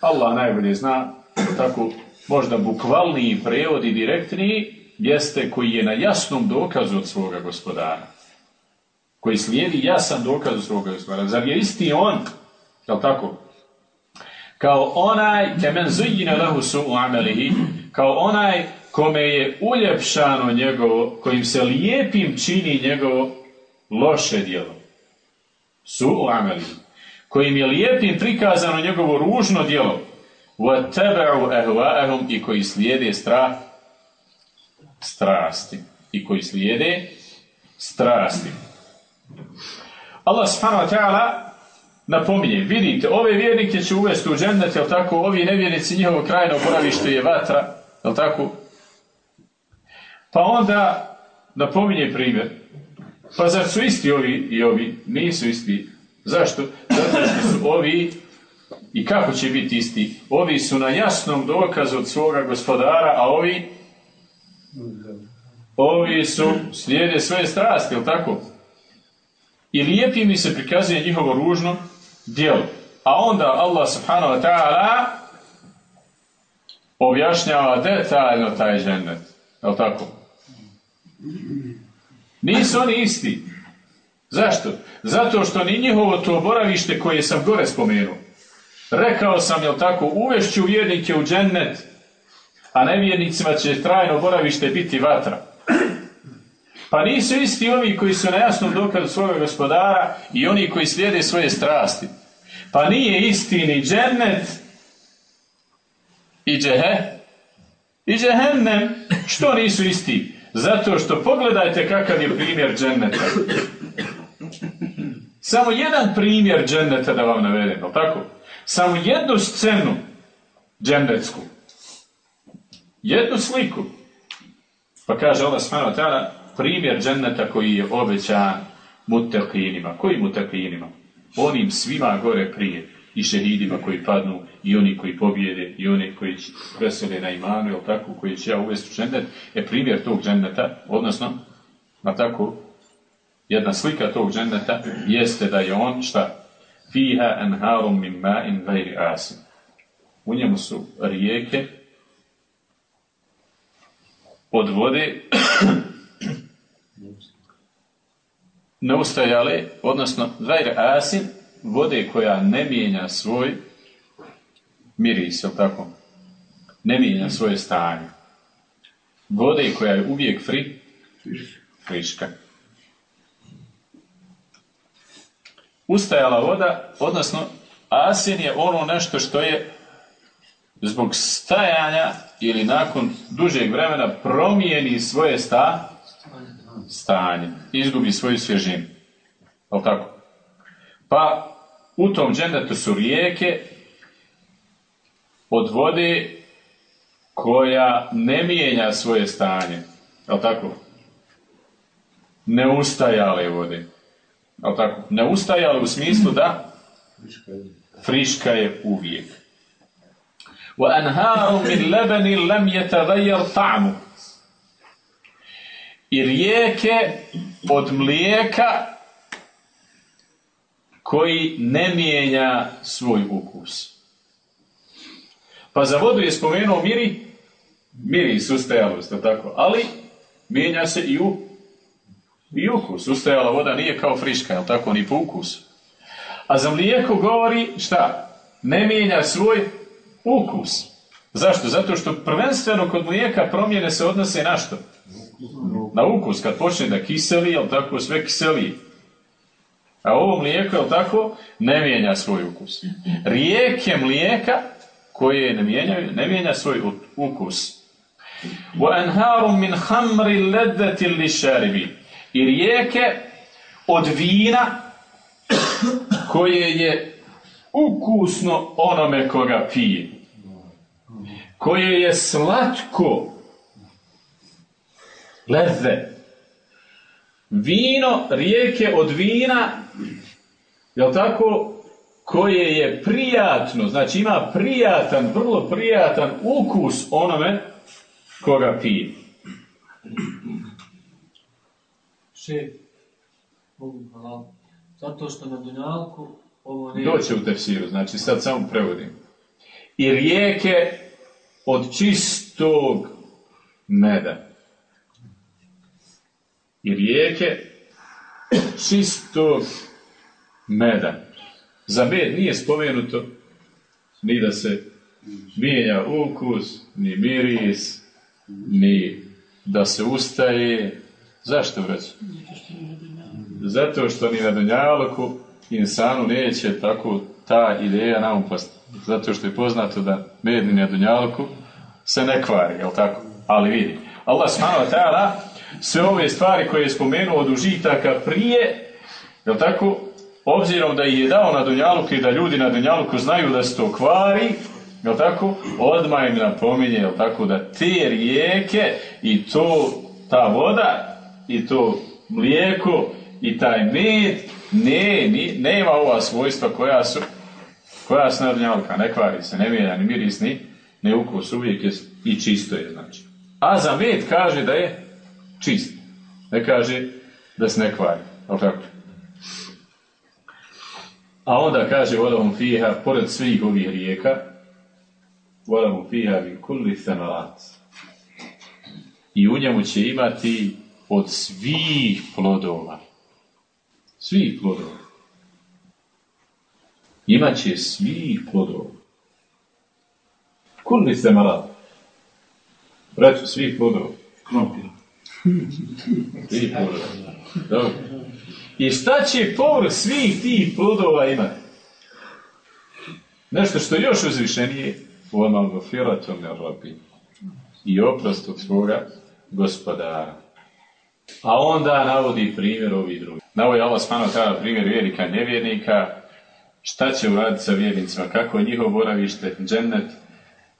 Allah najbolje zna tako možda bukvalniji prevod i direktniji, jeste koji je na jasnom dokazu od svoga gospodara. Koji slijedi jasan dokaz od svoga gospodara. Zar je isti on, je tako? Kao onaj, kemen zujine lehu su u amelihi, kao onaj kome je uljepšano njegovo, kojim se lijepim čini njegovo loše djelo. Su u amelihi. Kojim je lijepim prikazano njegovo ružno djelo. وَتَبَعُوا أَهْوَاءَهُمْ i koji slijede strah, strasti. I koji slijede strasti. Allah subhanahu wa ta'ala napominje, vidite, ove vjernike će uvesti u džennet, jel tako, ovi nevjernici, njihovo krajno boravište je vatra, Jel tako? Pa onda napominje primjer. Pa zar su isti ovi i ovi? Nisu isti. Zašto? Zato što su ovi i kako će biti isti? Ovi su na jasnom dokazu od svoga gospodara, a ovi ovi su slijede svoje strasti, jel tako? I lijepi mi se prikazuje njihovo ružno djelo. A onda Allah subhanahu wa ta'ala objašnjava detaljno taj džennet. Jel tako? Nisu oni isti. Zašto? Zato što ni njihovo to boravište koje sam gore spomenuo. Rekao sam, jel tako, uvešću vjernike u džennet, a nevjernicima će trajno boravište biti vatra. Pa nisu isti ovi koji su na jasnom dokazu svojeg gospodara i oni koji slijede svoje strasti. Pa nije isti ni džennet i džehe i džehennem. Što nisu isti? Zato što pogledajte kakav je primjer dženneta. Samo jedan primjer dženneta da vam navedem, tako? Samo jednu scenu džennetsku. Jednu sliku. Pa kaže Allah smano tada, primjer dženneta koji je obećan mutekinima. Koji mutekinima? Onim svima gore prije. I šehidima koji padnu, i oni koji pobjede, i oni koji vesele na imanu, jel tako, koji će ja uvesti u džennet, je primjer tog dženneta, odnosno, na tako, jedna slika tog dženneta jeste da je on, šta? Fiha enharum min ma'in gajri asim. U njemu su rijeke od vode neustajale, odnosno gajri asim, vode koja ne mijenja svoj miris, jel tako? Ne mijenja svoje stanje. Vode koja je uvijek fri, friška. Ustajala voda, odnosno asin je ono nešto što je zbog stajanja ili nakon dužeg vremena promijeni svoje sta, stanje, izgubi svoju svježinu. Jel tako? Pa u tom džendetu su rijeke od vode koja ne mijenja svoje stanje. Jel tako? Neustajale vode Jel tako? Neustajale u smislu da friška je uvijek. وَأَنْهَارٌ مِنْ لَبَنِ لَمْ يَتَغَيَّرْ طَعْمُ I rijeke od mlijeka koji ne mijenja svoj ukus. Pa za vodu je spomenuo miri, miri sustajalost, tako, ali mijenja se i u i ukus. Ustajala voda nije kao friška, jel tako, ni po ukusu. A za mlijeko govori, šta? Ne mijenja svoj ukus. Zašto? Zato što prvenstveno kod mlijeka promjene se odnose na što? Na ukus. Kad počne da kiseli, jel tako, sve kiseli. A ovo mlijeko, jel tako, ne mijenja svoj ukus. Rijeke mlijeka koje ne mijenjaju, ne mijenja svoj ukus. وَأَنْهَارٌ مِنْ خَمْرِ لَدَّةِ لِشَارِبِ i rijeke od vina koje je ukusno onome koga pije. Koje je slatko leze. Vino, rijeke od vina, jel tako, koje je prijatno, znači ima prijatan, vrlo prijatan ukus onome koga pije. Šef, zato što na Dunjalku ovo ne... Doće u tefsiru, znači sad samo prevodim. I rijeke od čistog meda. I rijeke čistog meda. Za med nije spomenuto ni da se mijenja ukus, ni miris, ni da se ustaje. Zašto vreći? Zato što ni na Dunjaluku insanu neće tako ta ideja nam upasti. Zato što je poznato da med na Dunjaluku se ne kvari, jel tako? Ali vidi, Allah subhanahu ta'ala sve ove stvari koje je spomenuo od užitaka prije, jel tako, obzirom da ih je dao na Dunjaluku i da ljudi na Dunjaluku znaju da se to kvari, jel tako, odmah im napominje, jel tako, da te rijeke i to, ta voda i to mlijeko i taj med ne, nema ova svojstva koja su koja su nadnjavka, ne kvari se, ne mijenja ni miris, ni, ne ukus, uvijek je i čisto je, znači. A za med kaže da je čist. Ne kaže da se ne kvari, tako? A onda kaže vodom fiha, pored svih ovih rijeka, vodom fiha vi kulli. I u njemu će imati od svih plodova. Svih plodova. Imaće svih plodova. Kulli thamarat. Reću svih plodova. Krompir. Svih plodova. Dobro. I šta će povrh svih tih plodova imati? Nešto što je još uzvišenije, ono gofiratom ne robi. I oprost od svoga gospodara. A onda navodi primjer ovih drugih. Navodi Allah spano tada primjer vjernika nevjernika. Šta će uraditi sa vjernicima? Kako je njihovo boravište? Džennet.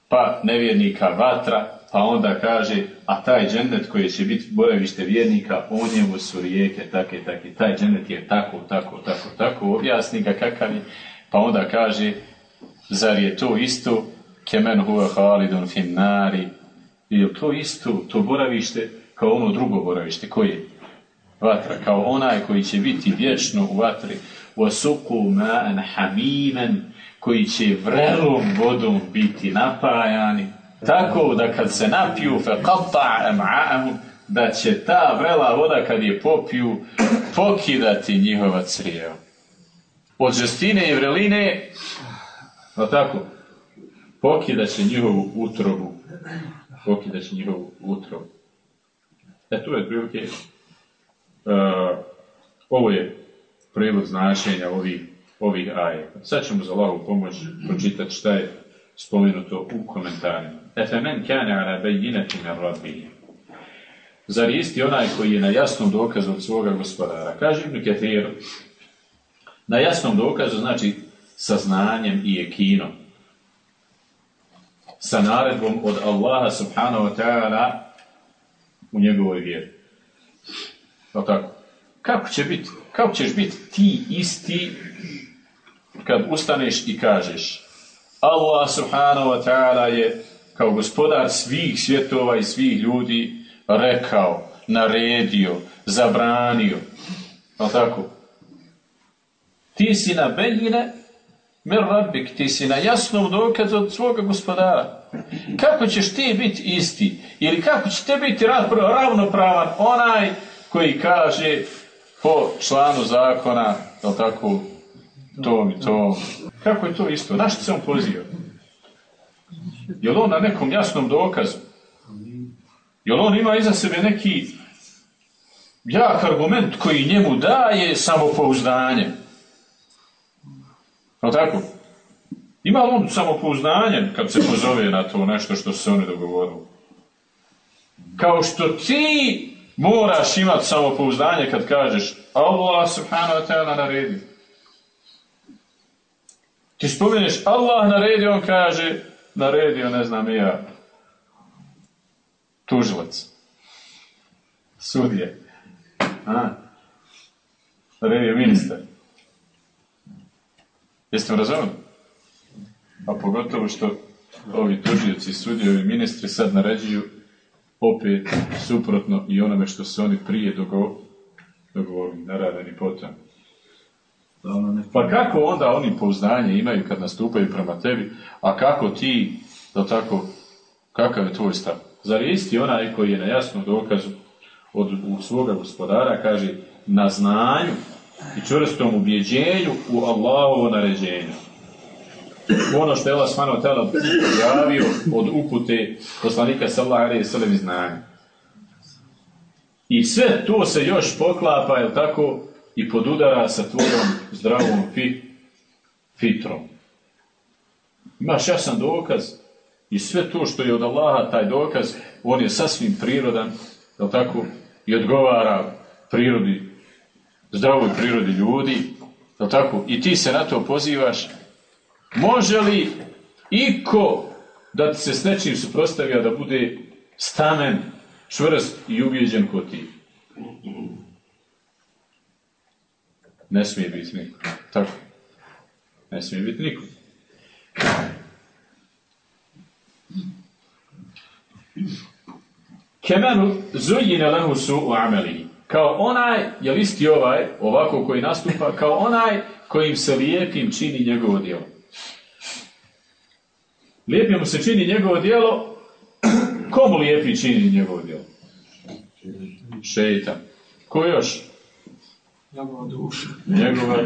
Pa nevjernika vatra. Pa onda kaže, a taj džennet koji će biti boravište vjernika, u njemu su rijeke, take, take. Taj džennet je tako, tako, tako, tako. Objasni ga kakav je. Pa onda kaže, zar je to isto kemen huwa halidun fin nari je to isto to boravište kao ono drugo boravište koje vatra kao onaj koji će biti vječno u vatri wasuku ma'an hamiman koji će vrelom vodom biti napajani tako da kad se napiju am'a'ahum da će ta vrela voda kad je popiju pokidati njihova crijeva od žestine i vreline no tako, pokidaće njihovu utrobu. Pokidaće njihovu utrobu. E tu je prilike, uh, ovo je prilog značenja ovih, ovih ajeta. Sad ćemo za Allahu pomoć pročitati šta je spomenuto u komentarima. Efe men kane ala bejinati min. Zar isti onaj koji je na jasnom dokazu od svoga gospodara? Kaže Ibn Ketir, na jasnom dokazu znači sa znanjem i ekinom. Sa naredbom od Allaha subhanahu wa ta'ala u njegovoj vjeri. Pa tako. Kako će biti? Kako ćeš biti ti isti kad ustaneš i kažeš Allah subhanahu wa ta'ala je kao gospodar svih svjetova i svih ljudi rekao, naredio, zabranio. Pa tako. Ti si na beljine Mir rabbik, ti si na jasnom dokazu od svoga gospodara. Kako ćeš ti biti isti? Ili kako će te biti ravnopravan onaj koji kaže po članu zakona, je tako, to i to. Kako je to isto? Na što se on poziva? Je on na nekom jasnom dokazu? Je on ima iza sebe neki jak argument koji njemu daje samopouzdanje? No tako? Ima li on samopouzdanje kad se pozove na to nešto što se oni dogovorili? Kao što ti moraš imati samopouzdanje kad kažeš Allah subhanahu wa ta'ala naredi. Ti spomeneš Allah naredi, on kaže naredio, ne znam ja, tužilac, sudje, a, naredio ministar. Jeste razumeli? A pogotovo što ovi tužioci, sudiovi, ministri sad naređuju opet suprotno i onome što se oni prije dogovorili, ne rade ni potom. Pa kako onda oni pouzdanje imaju kad nastupaju prema tebi, a kako ti, da tako, kakav je tvoj stav? Zar je isti onaj koji je na jasnom dokazu od svoga gospodara, kaže, na znanju i čvrstom ubjeđenju u Allahovo naređenje. Ono što je Allah smano tela javio od upute poslanika sallahu alaihi sallam znanja. I sve to se još poklapa, je tako, i podudara sa tvojom zdravom fi, fitrom. Imaš jasan dokaz i sve to što je od Allaha taj dokaz, on je sasvim prirodan, je tako, i odgovara prirodi zdravoj prirodi ljudi, je tako? I ti se na to pozivaš. Može li I ko da se s nečim suprostavio da bude stamen, čvrst i ubijeđen ko ti. Ne smije biti niko. Tako. Ne smije biti niko. Kemenu zujine lehu su u ameli. Kao onaj, je listi ovaj, ovako koji nastupa, kao onaj kojim se lijepim čini njegovo djelo. Lijepim mu se čini njegovo djelo, komu lijepi čini njegovo djelo? Šeitan. Ko još? Njegova duša. Njegova,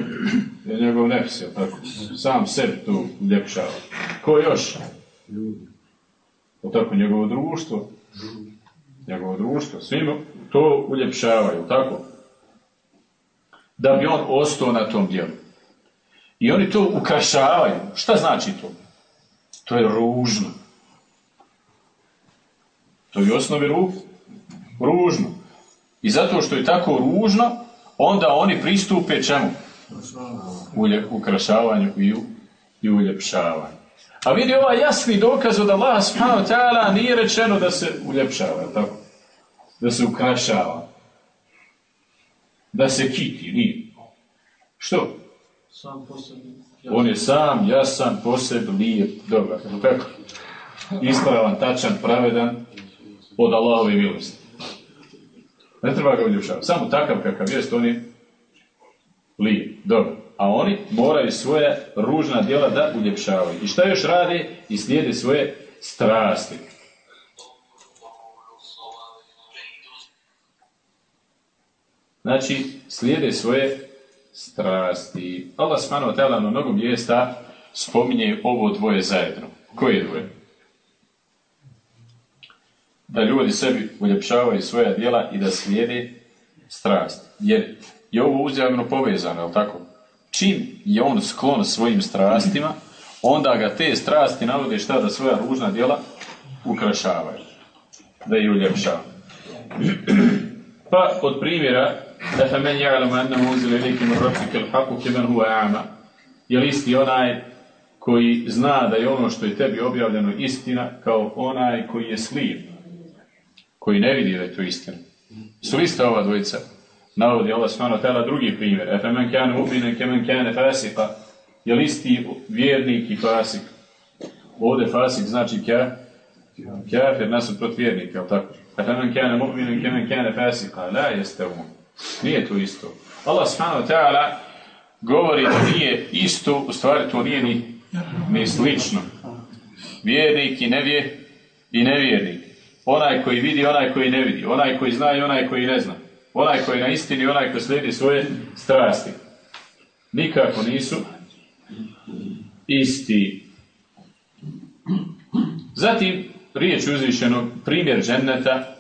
je njegov nefs, tako? Sam sebi tu uljepšava. Ko još? Ljudi. Tako? Njegovo društvo. Njegovo društvo. Svima to uljepšavaju, tako? Da bi on ostao na tom dijelu. I oni to ukrašavaju. Šta znači to? To je ružno. To je u osnovi ru, ružno. I zato što je tako ružno, onda oni pristupe čemu? Ulje, ukrašavanju i, i uljepšavanju. A vidi ovaj jasni dokaz od Allah subhanahu ta'ala nije rečeno da se uljepšava, tako? Da se ukrašava. Da se kiti, nije. Što? Sam posebno. On je sam, jasan, posebno, lijep, dobar. Tako? Ispravan, tačan, pravedan od Allahove milosti. Ne treba ga uljepšavati. Samo takav kakav jest, on je lijep, dobar. A oni moraju svoje ružna djela da uljepšavaju. I šta još rade? I slijede svoje strasti. Znači, slijede svoje strasti. Allah wa ta'ala na mnogo mjesta spominje ovo dvoje zajedno. Koje dvoje? Da ljudi sebi uljepšavaju svoja djela i da slijede strast. Jer je ovo uzajamno povezano, je tako? Čim je on sklon svojim strastima, onda ga te strasti navode šta da svoja ružna djela ukrašavaju. Da ih uljepšava. Pa, od primjera, Efe ja'lamu annahu unzila ilayka min rabbika al-haqq kaman huwa a'ma. Je isti onaj koji zna da je ono što je tebi objavljeno istina kao onaj koji je slijep, koji ne vidi da je to istina. Su ista ova dvojica? Navodi Allah subhanahu tela drugi primjer. Efe men kane mu'minen kemen kane fasika. Je li isti vjernik i fasik? Ovdje fasik znači ka, Kjafir nasuprot vjernika, jel tako? Efe men kane mu'minen kemen kane fasika. La jeste umom. Nije to isto. Allah subhanahu ta'ala govori da nije isto, u stvari to nije ni, ni slično. Vjernik i nevje i nevjernik. Onaj koji vidi, onaj koji ne vidi. Onaj koji zna i onaj koji ne zna. Onaj koji na istini, onaj koji slijedi svoje strasti. Nikako nisu isti. Zatim, riječ uzvišenog, primjer dženneta,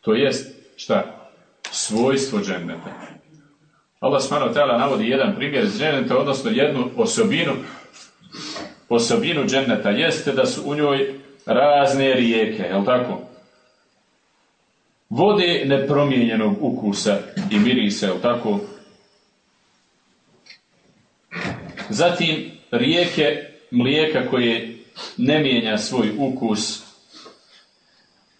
to jest šta? Svojstvo dženneta. Allah wa ta'ala navodi jedan primjer iz dženneta, odnosno jednu osobinu osobinu dženneta jeste da su u njoj razne rijeke, je tako? Vode nepromijenjenog ukusa i mirisa, je tako? Zatim rijeke mlijeka koje ne mijenja svoj ukus.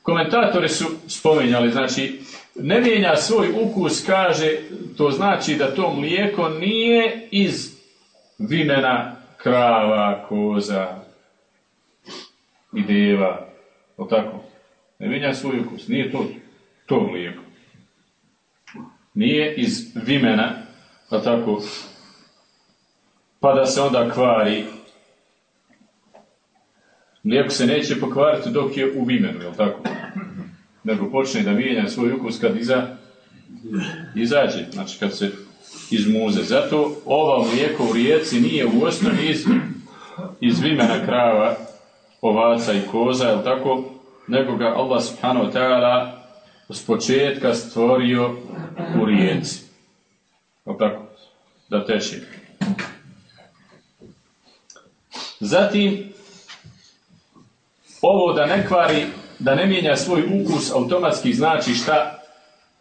Komentatori su spominjali, znači, ne mijenja svoj ukus, kaže, to znači da to mlijeko nije iz vimena krava, koza i deva, o tako? Ne mijenja svoj ukus, nije to to mlijeko. Nije iz vimena, o tako? Pa da se onda kvari. Mlijeko se neće pokvariti dok je u vimenu, je tako? Nego počne da mijenja svoj ukus kad iza, izađe, znači kad se izmuze. Zato ova mlijeko u rijeci nije u osnovi iz, iz vimena krava, ovaca i koza, je tako? Nego ga Allah subhanahu wa ta'ala s početka stvorio u rijeci. Je tako? Da teče. Zatim, ovo da ne kvari da ne mijenja svoj ukus automatski znači šta?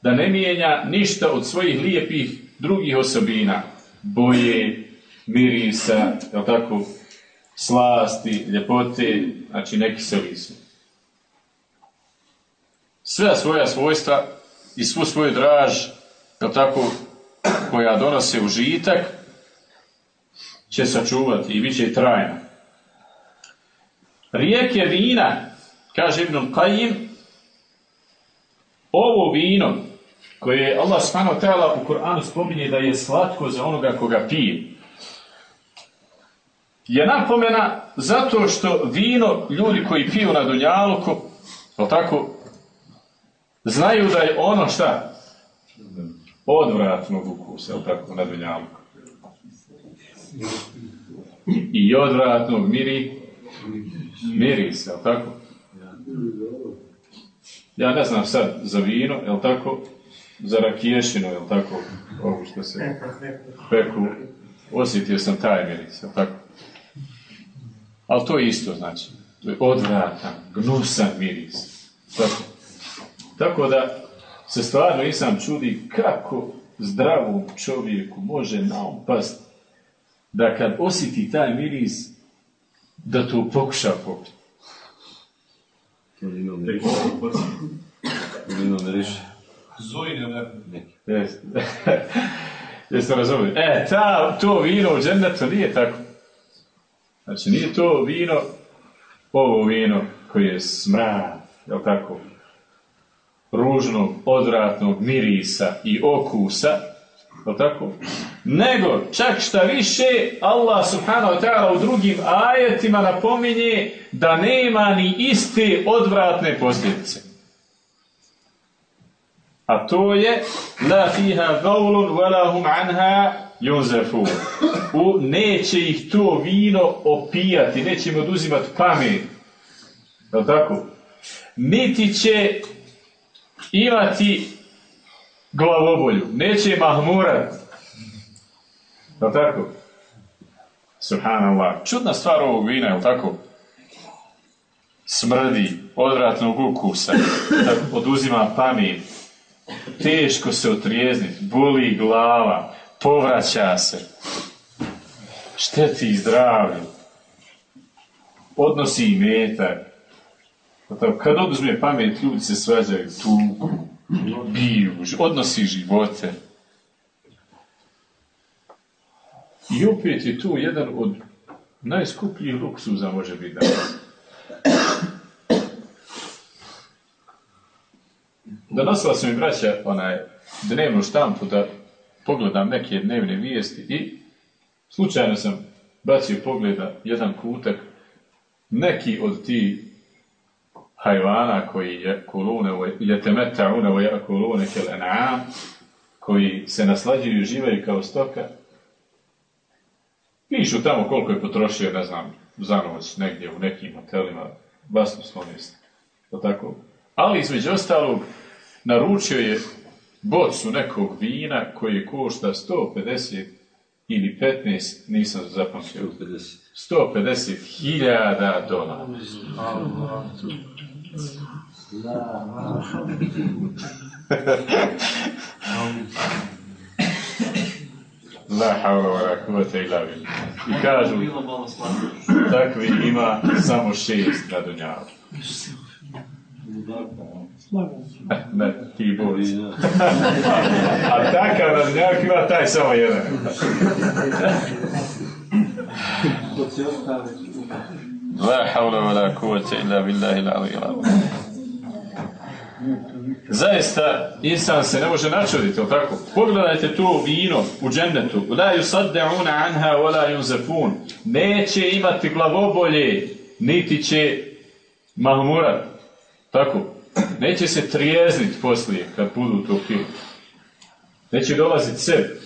Da ne mijenja ništa od svojih lijepih drugih osobina. Boje, mirisa, jel tako? slasti, ljepote, znači neki se su. Sve svoja svojstva i svu svoju draž, jel tako, koja donose užitak, će sačuvati i bit će trajna. Rijeke vina, kaže Ibn Qajim, ovo vino koje je Allah subhanahu wa u Koranu spominje da je slatko za onoga koga pije. Je napomena zato što vino ljudi koji piju na Dunjaluku, tako, znaju da je ono šta? Odvratnog ukusa, jel tako, na Dunjaluku. I odvratnog miri, mirisa, jel tako? Ja ne znam sad za vino, jel tako? Za rakiješinu, jel tako? Ovo što se peku. Osjetio sam taj miris, jel tako? Ali to je isto, znači. To je odvratan, gnusan miris. Tako, tako da se stvarno isam čudi kako zdravom čovjeku može naupast da kad osjeti taj miris, da to pokuša popiti. Jeste. Razumili? E, ta, to vino u džennetu nije tako. Znači, nije to vino, ovo vino koje je smrad, jel tako, ružnog, odvratnog mirisa i okusa, jel tako? Nego, čak šta više, Allah subhanahu wa ta'ala u drugim ajetima napominje da nema ni iste odvratne posljedice. A to je La fiha gaulun wala hum anha yunzafun. U neće ih to vino opijati, neće im oduzimati pamet. Je tako? Niti će imati glavobolju, neće mahmurat. Je tako? Subhanallah. Čudna stvar ovog vina, je tako? Smrdi, odvratnog ukusa, da oduzima pamet, teško se otrijezniti, boli glava, povraća se, šteti zdravlju, odnosi i metak. Kad oduzme pamet, ljudi se svađaju, tugu, biju, odnosi živote. I opet je tu jedan od najskupljih luksuza može biti danas. Donosila sam mi braća onaj dnevnu štampu da pogledam neke dnevne vijesti i slučajno sam bacio pogleda jedan kutak neki od tih hajvana koji je kulune, je temeta une, je kulune koji se naslađuju i živaju kao stoka, Pišu tamo koliko je potrošio, ne znam, za noć negdje u nekim hotelima, basno slovnosti. tako? Ali između ostalog, naručio je bocu nekog vina koji košta 150 ili 15, nisam zapamtio. 150. 150 hiljada dolara. La hawla wa la kuvvete illa I kažu, takvi ima samo šest na dunjavu. Ne, ti borci. A takav na dunjavu ima taj samo jedan. La hawla wa la kuvvete illa billahi al-ali Zaista, insan se ne može načuditi, tako? Pogledajte to vino u džennetu. La yusaddauna anha wa la yunzafun. Neće imati glavobolje, niti će mahmurat. Tako? Neće se trijeznit poslije kad budu to pili. Neće dolaziti sebi.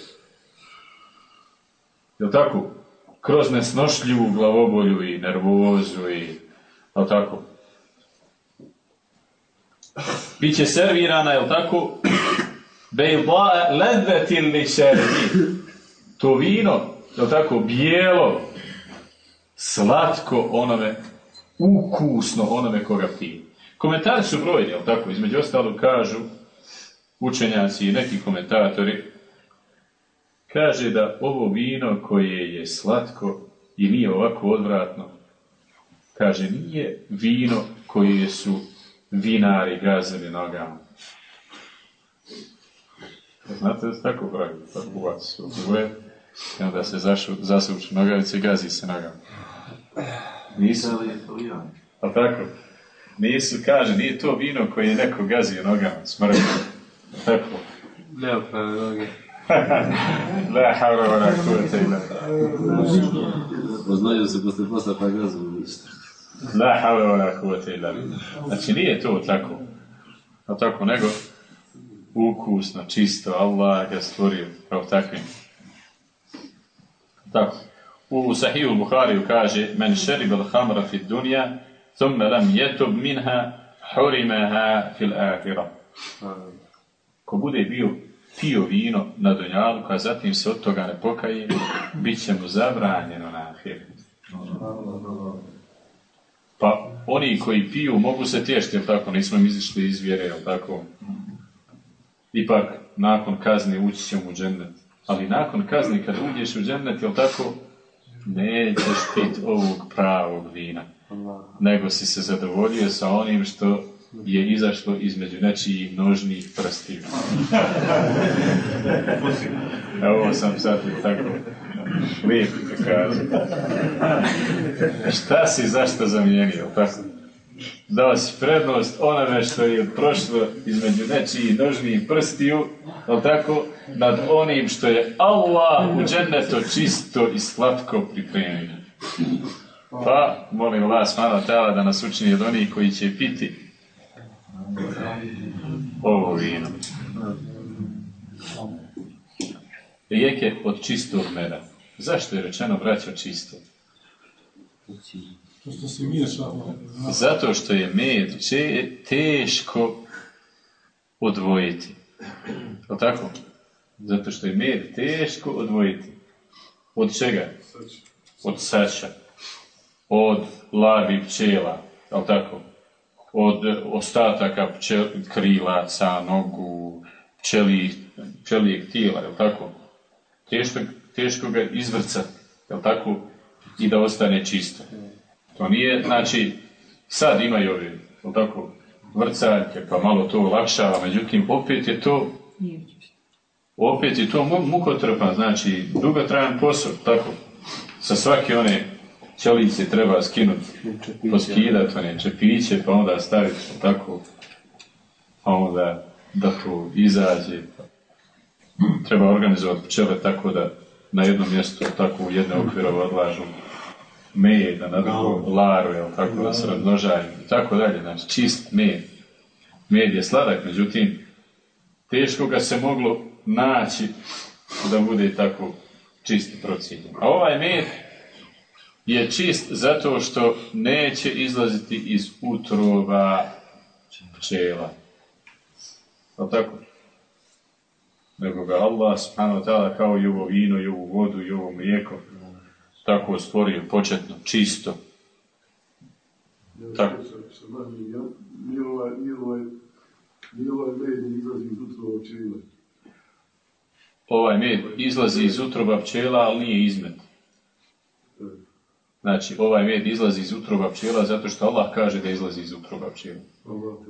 Jel tako? Kroz nesnošljivu glavobolju i nervozu i... Jel tako? Biće servirana, jel tako? Ledvetin li To vino, jel tako, bijelo, slatko onome, ukusno onome koga pije. Komentari su brojni, jel tako? Između ostalog kažu učenjaci i neki komentatori kaže da ovo vino koje je slatko i nije ovako odvratno. Kaže, nije vino koje su vinari gazili nogama. Znate da se tako pravi? Tako ubaci boje i onda se zašu, zasuči nogavice i gazi se nogama. Nisu, a tako? Nisu, kaže, nije to vino koje je neko gazio nogama, smrdi. Tako. Neoprane noge. Se posle posla pa gazu. La havla wa la kuvvete illa billah. Znači nije to tako. A tako nego ukusno, čisto, Allah ga stvorio kao takvim. Tako. U Sahiju Buhariju kaže Men šerib al hamra fi dunja thumma lam jetub minha hurimaha fil ahira. Ko bude bio pio vino na Dunjalu, a zatim se od toga ne pokaje, bit će mu zabranjeno na ahiretu. Pa oni koji piju mogu se tješti, jel tako, nismo im izišli iz vjere, jel tako. Ipak, nakon kazne ući ćemo u džennet. Ali nakon kazne, kad uđeš u džennet, jel tako, nećeš pit ovog pravog vina. Nego si se zadovoljio sa onim što je izašlo između nečijih nožnih prstiju. Ovo sam sad tako lijepo kaže. Šta si zašto zamijenio, tako? Dao si prednost onome što je prošlo između nečijih nožnih prstiju, ali tako, nad onim što je Allah u džennetu čisto i slatko pripremio. Pa, molim Allah, smala tela da nas učini od onih koji će piti ovo vino. Rijeke od čistog meda. Zašto je rečeno braćo čisto? Zato što je med teško odvojiti. Je tako? Zato što je med teško odvojiti. Od čega? Od sača. Od labi pčela. Je tako? Od ostataka pčel, krilaca, nogu, pčelijeg, pčelijeg tijela. Je tako? Teško, teško ga izvrcati. Je tako? I da ostane čisto. To nije, znači, sad imaju ovi, jel tako, vrcaljke, pa malo to olakšava, međutim, opet je to, opet je to mu- mukotrpan, znači, dugotrajan posao, tako, sa svake one ćelice treba skinuti, poskidati one čepiće, pa onda staviti, tako, pa onda da to izađe, treba organizovati pčele tako da na jednom mjestu, tako, u jedne okvirove odlažu med, na drugu laru, jel tako, da se razmnožaju i tako dalje, znači čist med. Med je sladak, međutim, teško ga se moglo naći da bude tako čist i procijenjen. A ovaj med je čist zato što neće izlaziti iz utroba pčela. Jel tako? Nego ga Allah subhanahu wa ta'ala kao i ovo vino, i ovu vodu, i ovo mlijeko, tako stvorio početno, čisto. Tako. Utrova. Ovaj med izlazi iz utroba pčela, ali nije izmet. Znači, ovaj med izlazi iz utroba pčela zato što Allah kaže da izlazi iz utroba pčela.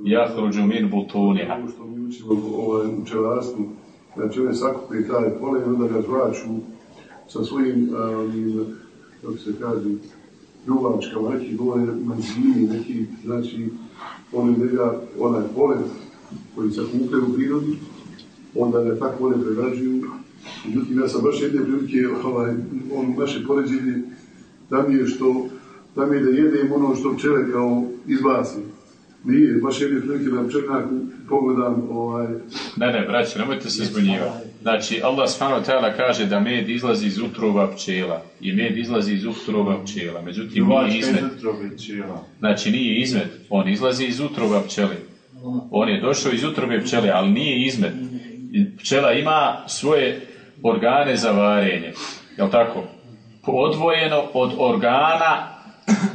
Ja hruđu min butuniha. Ovo što mi učimo ovaj, u pčelarstvu, znači one sakupe taj polen, onda ga zvaču sa svojim, um, kako se kaže, ljubačkama, neki govore manzini, neki, znači, oni njega, onaj polen koji se kupaju u prirodi, onda ga tako one pregrađuju. Međutim, ja sam baš jedne prilike, ovaj, on naše poređenje, tam je što, tam je da jedem ono što pčele kao izbaci. Nije, baš jedne prilike na pčelnaku pogledam, ovaj, Ne, ne, braće, nemojte se zbunjivati. Znači, Allah subhanahu wa ta'ala kaže da med izlazi iz utrova pčela. I med izlazi iz utrova pčela. Međutim, nije izmet. Znači, nije izmet. On izlazi iz utrova pčele. On je došao iz utrobe pčele, ali nije izmet. Pčela ima svoje organe za varenje. Jel tako? Odvojeno od organa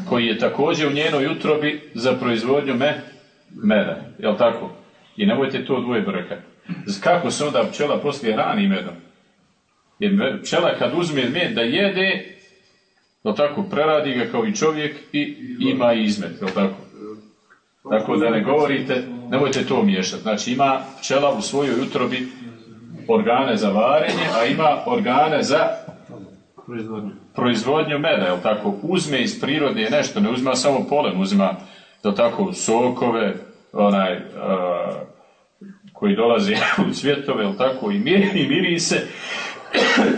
koji je također u njenoj utrobi za proizvodnju me, meda. Jel tako? I nemojte to dvoje brkati. Kako se onda pčela poslije hrani medom? Jer pčela kad uzme med da jede, jel tako, preradi ga kao i čovjek i ima izmet, jel tako? Tako da ne govorite, nemojte to miješati. Znači ima pčela u svojoj utrobi organe za varenje, a ima organe za proizvodnju meda, jel tako? Uzme iz prirode nešto, ne uzima samo polen, uzima, tako, sokove, onaj, koji dolazi u cvjetove, jel tako, i, mir, i mirise,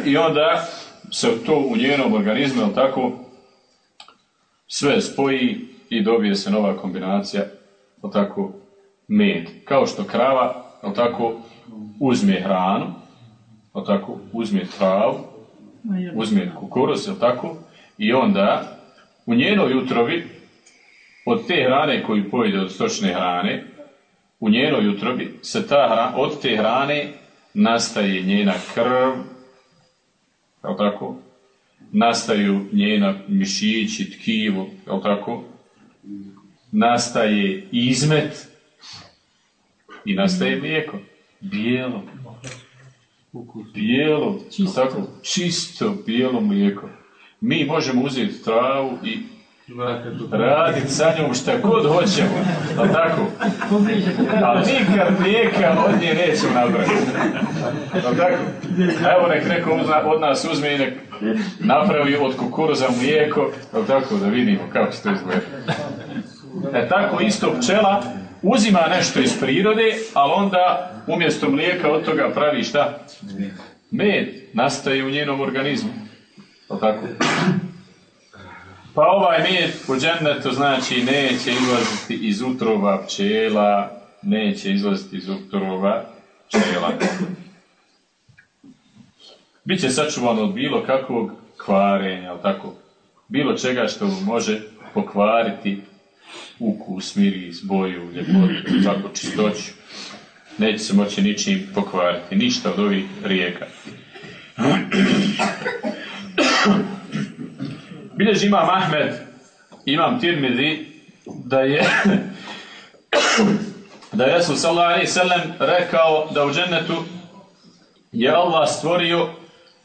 i onda se to u njenom organizmu, jel tako, sve spoji i dobije se nova kombinacija, jel tako, med. Kao što krava, jel tako, uzme hranu, jel tako, uzme travu, uzme kukuruz, jel tako, i onda u njenoj utrovi od te hrane koju pojede od stočne hrane, u njenoj utrobi se ta hrana, od te hrane nastaje njena krv, jel tako? Nastaju njena mišići, tkivo, jel tako? Nastaje izmet i nastaje mlijeko. Bijelo. Bijelo, čisto. tako? Čisto bijelo mlijeko. Mi možemo uzeti travu i raditi sa njom šta god hoćemo, ali tako? Ali nikad mlijeka od nje nećemo napraviti. Ali tako? Evo nek neko od nas uzme i nek napravi od kukuruza mlijeko, ali tako da vidimo kako će to izgleda. E tako isto pčela uzima nešto iz prirode, ali onda umjesto mlijeka od toga pravi šta? Med nastaje u njenom organizmu. Ali tako? Pa ovaj med u džennetu znači neće izlaziti iz utrova pčela, neće izlaziti iz utrova pčela. Biće sačuvano od bilo kakvog kvarenja, ali tako, bilo čega što može pokvariti ukus, miris, boju, ljepotu, tako čistoću. Neće se moći ničim pokvariti, ništa od ovih rijeka. Bilježi imam Ahmed, imam Tirmidhi, da je da je Resul sallallahu rekao da u džennetu je Allah stvorio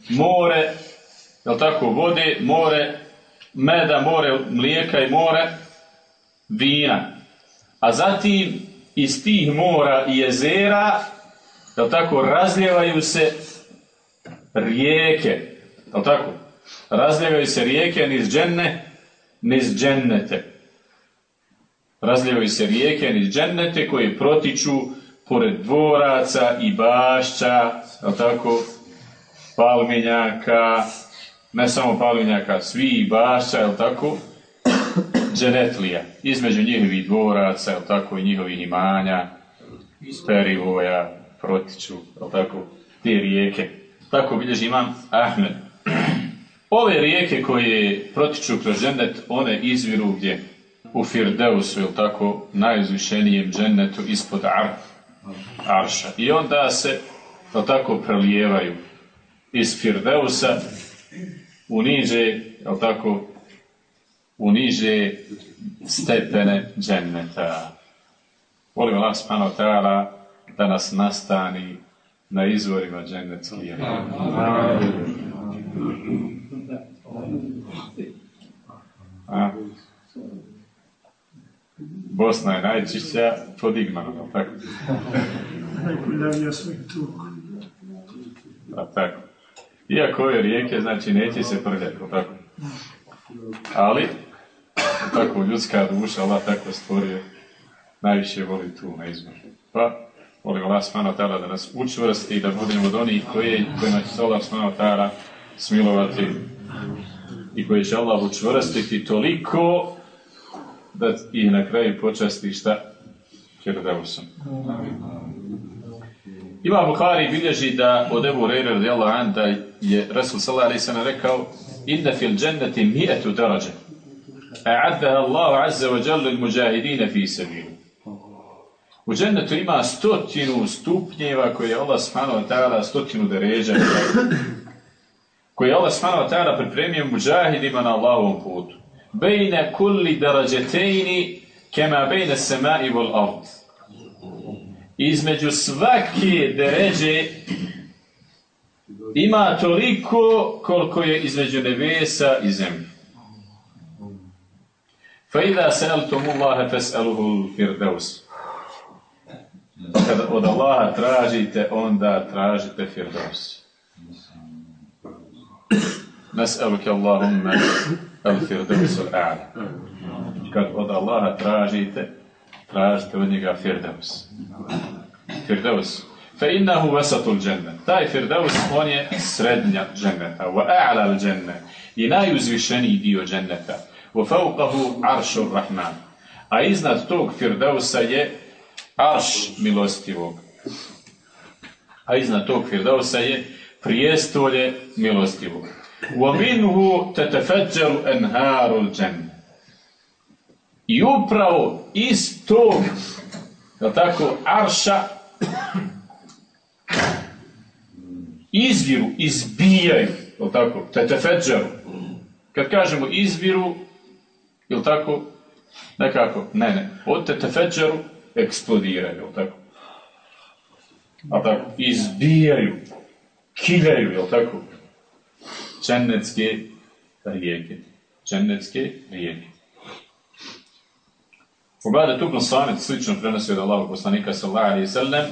more, jel tako, vode, more, meda, more, mlijeka i more, vina. A zatim iz tih mora i jezera, jel tako, razljevaju se rijeke, jel tako? Razljevaju se rijeke niz dženne, niz džennete. Razljevaju se rijeke niz džennete koje protiču pored dvoraca i bašća, jel tako, palminjaka, ne samo palminjaka, svi i bašća, jel tako, dženetlija, između njihovih dvoraca, jel tako, i njihovih imanja, perivoja, protiču, jel tako, te rijeke. Tako bilježi imam Ahmed. Ove rijeke koje protiču kroz džennet, one izviru gdje? U Firdeusu, jel tako, najuzvišenijem džennetu ispod Ar, Arša. I onda se, jel tako, prelijevaju iz Firdeusa u niže, jel tako, u niže stepene dženneta. Volim Allah subhanahu ta'ala da nas nastani na izvorima džennetskih. Bosna je najčišća podigmana, jel tako? A tako. Iako ove rijeke, znači, neće se prljati, tako? Ali, tako ljudska duša, Allah tako stvorio, najviše voli tu na izboru. Pa, volim Allah smano tada da nas učvrsti, da budemo od onih koji, kojima će se Allah smano tada smilovati i koji će Allah učvrstiti toliko da ih na kraju počasti šta? Firdausom. Ima Bukhari bilježi da od Ebu Rejre radijallahu an da je Rasul sallallahu alaihi sallam rekao dženneti mijetu darađe a'addaha Allahu azza wa jalla il muđahidine fi sabilu. U džennetu ima stotinu stupnjeva koje je Allah subhanahu wa ta'ala stotinu deređa koje je Allah subhanahu wa ta'ala pripremio muđahidima na Allahovom putu. Bejne kulli darađetejni kema bejne semai vol ard. Između svake deređe ima toliko koliko je između nebesa i zemlje. فَإِذَا سَأَلْتُمُ اللَّهَ فَاسْأَلُهُ الْفِرْدَوْسِ Kada od Allaha tražite, onda tražite Firdaus. Nas'aluke Allahumma al-Firdaus al-A'la. Kad od Allaha tražite, tražite od njega Firdaus. Firdaus. Fa innahu wasatul džennet. Taj Firdaus, on je srednja dženneta. Wa a'la al džennet. I najuzvišeniji dio dženneta. Wa fauqahu aršur rahman. A iznad tog Firdausa je arš milostivog. A iznad tog Firdausa je prijestolje milostivog. Wa minhu enharu džennet. I upravo iz tog, tako, arša izviru, izbijaju, je tako, tetefeđeru. Kad kažemo izviru, je tako, nekako, ne, ne, od tetefeđeru eksplodiraju, je tako. A tako, izbijaju, kiljaju, je tako, džennetske rijeke. Džennetske rijeke. Ubada Tubnu Samit slično prenosi od Allahog poslanika sallallahu alaihi sallam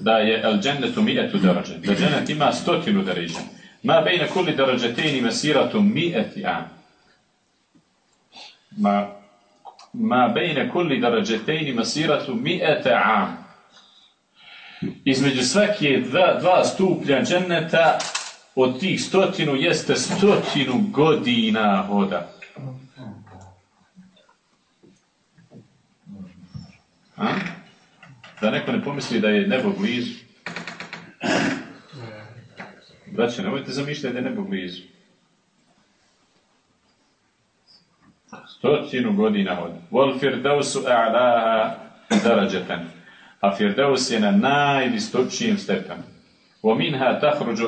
da je el džennetu mi'etu darađe. Da džennet ima stotinu darađe. Ma bejne kulli darađetini mesiratu mi'eti an. Ma, ma bejne kulli darađetini mesiratu mi'ete an. Između svake dva, dva stuplja dženneta od tih stotinu jeste stotinu godina hoda. A? Da neko ne pomisli da je nebo blizu. Braće, nemojte zamišljati da je nebo blizu. Stotinu godina hoda. Vol firdausu a'laha darađetan. A firdaus je na najvistočijem stepenu. ومنها تخرج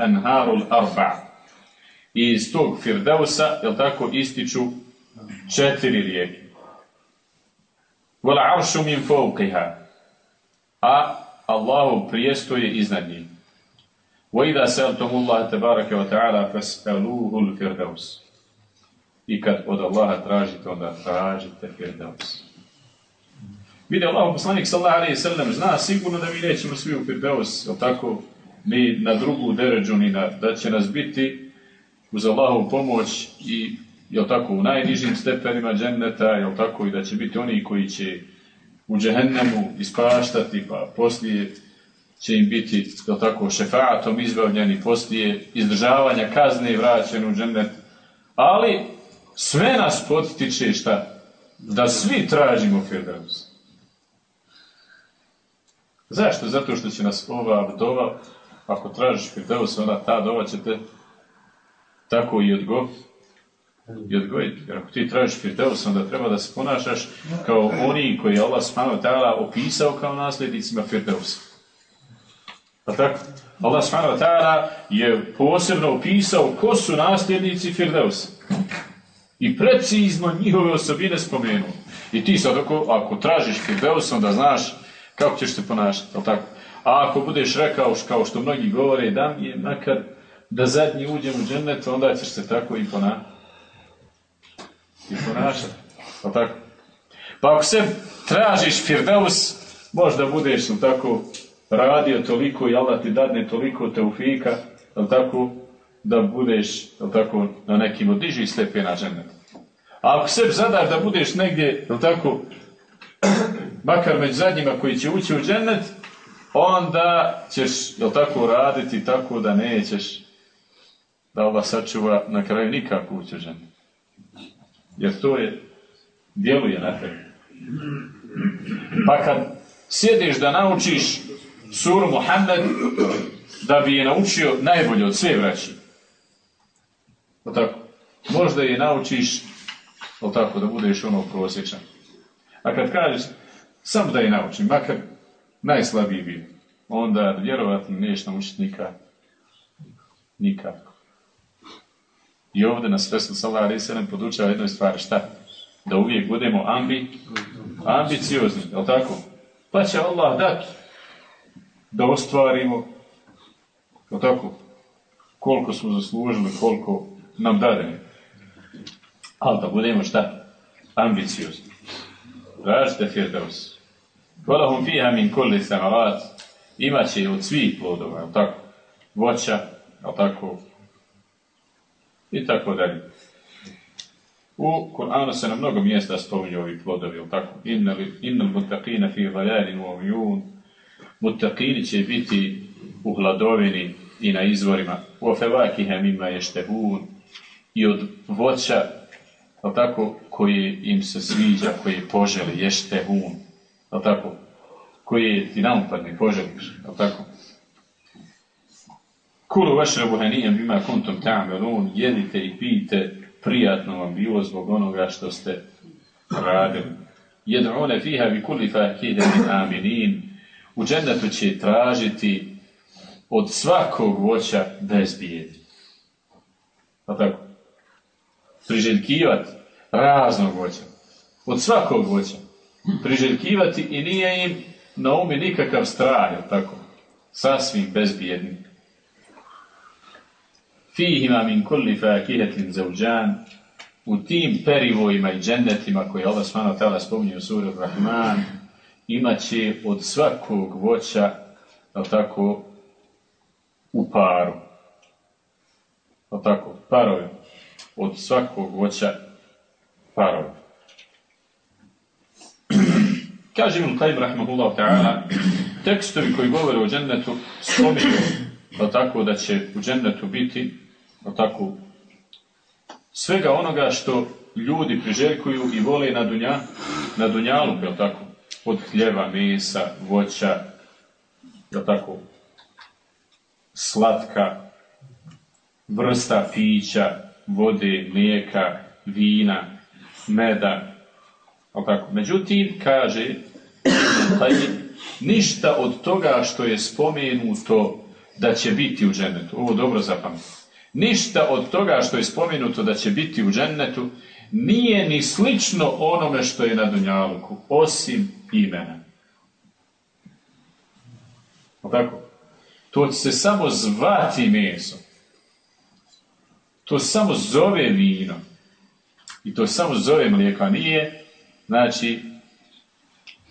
أنهار الأربع I iz tog Firdausa, jel tako, ističu četiri rijeke. Vala aršu min fauqiha. A Allahu prijestoje iznad njih. وَإِذَا سَأَلْتُمُ اللَّهَ تَبَارَكَ وَتَعَالَى فَاسْأَلُوهُ الْفِرْدَوْسِ I kad od Allaha tražite, onda tražite Firdaus. Vidi Allah poslanik sallallahu alaihi sallam zna sigurno da mi nećemo svi u Firdaus, jel tako, ni na drugu deređu, ni na, da će nas biti uz Allahovu pomoć i jel tako, u najnižim stepenima dženneta, jel tako, i da će biti oni koji će u džehennemu ispaštati, pa poslije će im biti, tako, šefaatom izbavljeni, poslije izdržavanja kazne i vraćeni u džennet. Ali sve nas potiče šta? Da svi tražimo Firdaus. Zašto? Zato što će nas ova dova, ako tražiš Firdaus, onda ta dova će te tako i odgoviti i odgojiti. Jer ako ti tražiš Firdaus, onda treba da se ponašaš kao oni koji je Allah subhanahu ta'ala opisao kao nasljednicima Firdausa. Pa tako? Allah subhanahu ta'ala je posebno opisao ko su nasljednici Firdausa. I precizno njihove osobine spomenuo. I ti sad ako, ako tražiš Firdaus, onda znaš kako ćeš se ponašati, tako? A ako budeš rekao, kao što mnogi govore, da mi je makar da zadnji uđem u džennet, onda ćeš se tako i ponašati. I ponašati, tako? Pa ako se tražiš Firdaus, možda budeš tako radio toliko i Allah ti dadne toliko teufika, jel tako, da budeš, jel tako, na nekim od dižih stepena dženneta. A ako sebi zadaš da budeš negdje, jel tako, makar među zadnjima koji će ući u džennet, onda ćeš, jel tako, raditi tako da nećeš da ova sačuva na kraju nikako ući u džennet. Jer to je, djeluje na tebe. Pa kad sjediš da naučiš suru Muhammed, da bi je naučio najbolje od sve vraći. O tako. Možda je naučiš, o tako, da budeš ono prosječan. A kad kažeš, samo da je naučim, makar najslabiji bio, onda vjerovatno neš naučiti nikad. Nikako. I ovdje nas Resul Salah Reselem podučava jednoj stvari, šta? Da uvijek budemo ambi, ambiciozni, je tako? Pa će Allah dati da ostvarimo, je tako? Koliko smo zaslužili, koliko nam dade. Ali da budemo šta? ambiciozni. Tražite Firdaus. Kolahum fiha min kulli samarat. Imaće od svih plodova, jel tako? Voća, jel tako? I tako dalje. U Kur'anu se na mnogo mjesta spominju ovi plodovi, jel tako? Innal mutaqina fi dhalalin wa uyun. Mutaqini će biti u hladovini i na izvorima. U fevakiha mimma ještehun. I od voća, jel tako, koji im se sviđa, koji poželi, ještehun. Jel tako? Koji ti naupadni, poželiš, jel tako? Kulu vašrabu hanijem bima kuntum ta'melun, jedite i pijte, prijatno vam bilo zbog onoga što ste radili. Jed'une fiha bi kulli fakidetin aminin. U džennetu će tražiti od svakog voća bez bijedi. Pa tako? Priželjkivati raznog voća. Od svakog voća. Priželjkivati i nije im na umi nikakav strah, tako? Sasvim bezbijedni. Fihima min kulli fakihetin zauđan. U tim perivojima i džennetima koje Allah smano tala spominje u suri Rahman, imat će od svakog voća, jel tako, u paru. Jel tako, parovi. Od svakog voća parovi. Kaže Ibn Qayyim rahimahullahu ta'ala, tekstovi koji govore o džennetu spominju, jel tako, da će u džennetu biti, jel tako, svega onoga što ljudi priželjkuju i vole na, dunja, na dunjalu, jel tako, od hljeva, mesa, voća, jel tako, slatka, vrsta pića, vode, mlijeka, vina, meda, jel tako. Međutim, kaže, taj, ništa od toga što je spomenuto da će biti u džennetu, ovo dobro zapamtite, ništa od toga što je spomenuto da će biti u džennetu nije ni slično onome što je na Dunjaluku, osim imena. Tako? To se samo zvati meso. To samo zove vino. I to samo zove mlijeko, nije, znači,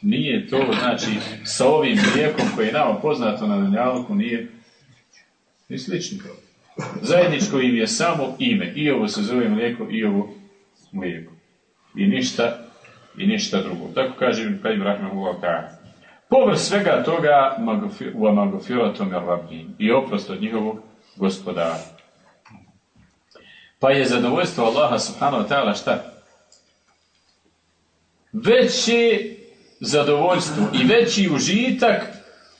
nije to, znači, sa ovim mlijekom koji je nama poznato na Dunjaluku, nije ni slično. Zajedničko im je samo ime. I ovo se zove mlijeko, i ovo mlijeko. I ništa, i ništa drugo. Tako kaže im Kajim Rahmahullah ta'ala. Povrh svega toga u amagofiratom rabim i oprost od njihovog gospodara. Pa je zadovoljstvo Allaha subhanahu wa ta'ala šta? Veće zadovoljstvo i veći užitak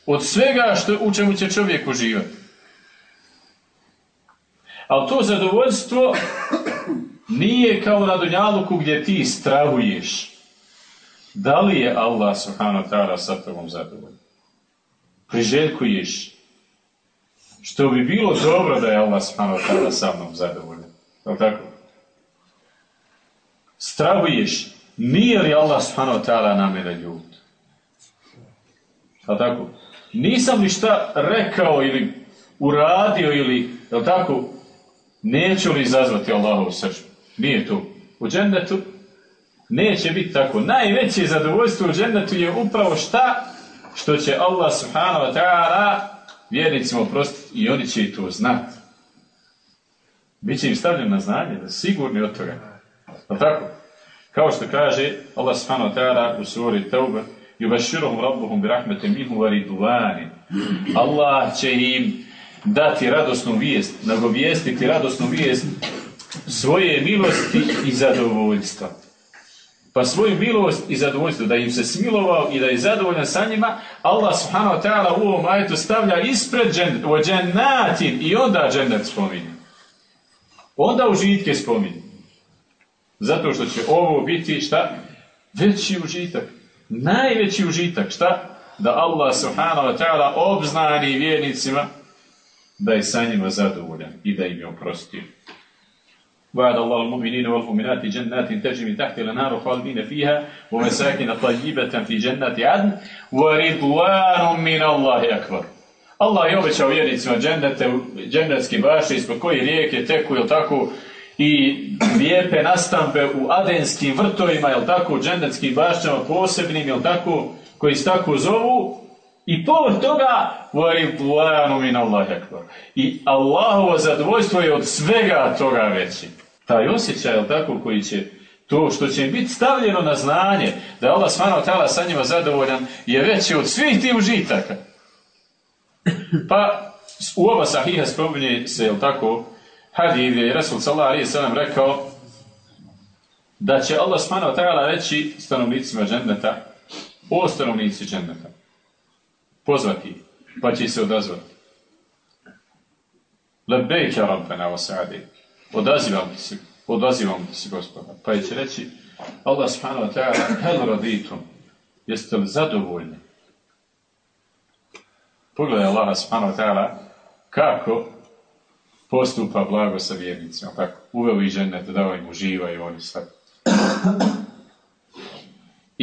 od svega što, u čemu će čovjek uživati. Ali to zadovoljstvo nije kao na Dunjaluku gdje ti strahuješ. Da li je Allah subhanahu ta'ala sa tobom zadovoljan? Priželjkuješ. Što bi bilo dobro da je Allah subhanahu ta'ala sa mnom zadovoljan. Je tako? Strahuješ. Nije li Allah subhanahu ta'ala na mene ljud? Je tako? Nisam li šta rekao ili uradio ili, je tako, neću li izazvati Allahovu srđbu? Nije to. U džennetu neće biti tako. Najveće zadovoljstvo u džennetu je upravo šta? Što će Allah subhanahu wa ta'ala vjernicima oprostiti i oni će i to znati. Biće im stavljeno na znanje, da sigurni od toga. Pa tako? Kao što kaže Allah subhanahu wa ta'ala u suri Tauba Yubaširuhum rabbuhum bi rahmete minhu variduvani. Allah će im dati radosnu vijest, nagovijestiti radosnu vijest svoje milosti i zadovoljstva. Pa svoju milost i zadovoljstvo, da im se smilovao i da je zadovoljan sa njima, Allah subhanahu wa ta'ala u ovom ajetu stavlja ispred džennatin i onda džennet spominje. Onda užitke spominje. Zato što će ovo biti šta? Veći užitak. Najveći užitak. Šta? Da Allah subhanahu wa ta'ala obznani vjernicima da je sa njima zadovoljan i da im je oprostio. وعد الله المؤمنين والمؤمنات جنات تجري من تحت الانهار خالدين فيها ومساكن طيبة في جنات عدن ورضوان من الله أكبر Allah je obećao vjernicima džennete, džennetski baše ispod koji rijeke teku, ili tako, i lijepe nastambe u adenskim vrtovima, jel tako, u džendetskim bašćama posebnim, jel tako, koji se tako zovu, i povod toga varituanu min Allah akbar. I Allahovo zadovoljstvo je od svega toga veći. Taj osjećaj, je tako, koji će to što će biti stavljeno na znanje da je Allah s.w.t. sa njima zadovoljan je veći od svih tih užitaka. Pa u oba sahiha spominje se, jel tako, hadid je Rasul sallallahu alaihi sallam rekao da će Allah Tala reći stanovnicima dženneta, o stanovnici dženneta pozvati, pa će se odazvati. Lebejke rabbena wa sa'adik. Odazivam se, odazivam se gospoda. Pa će reći, Allah subhanahu wa ta'ala, hel raditum, jeste li zadovoljni? Pogledaj Allah subhanahu wa ta'ala kako postupa blago sa vjernicima. Tako, uveo i žene da im uživaju oni sad.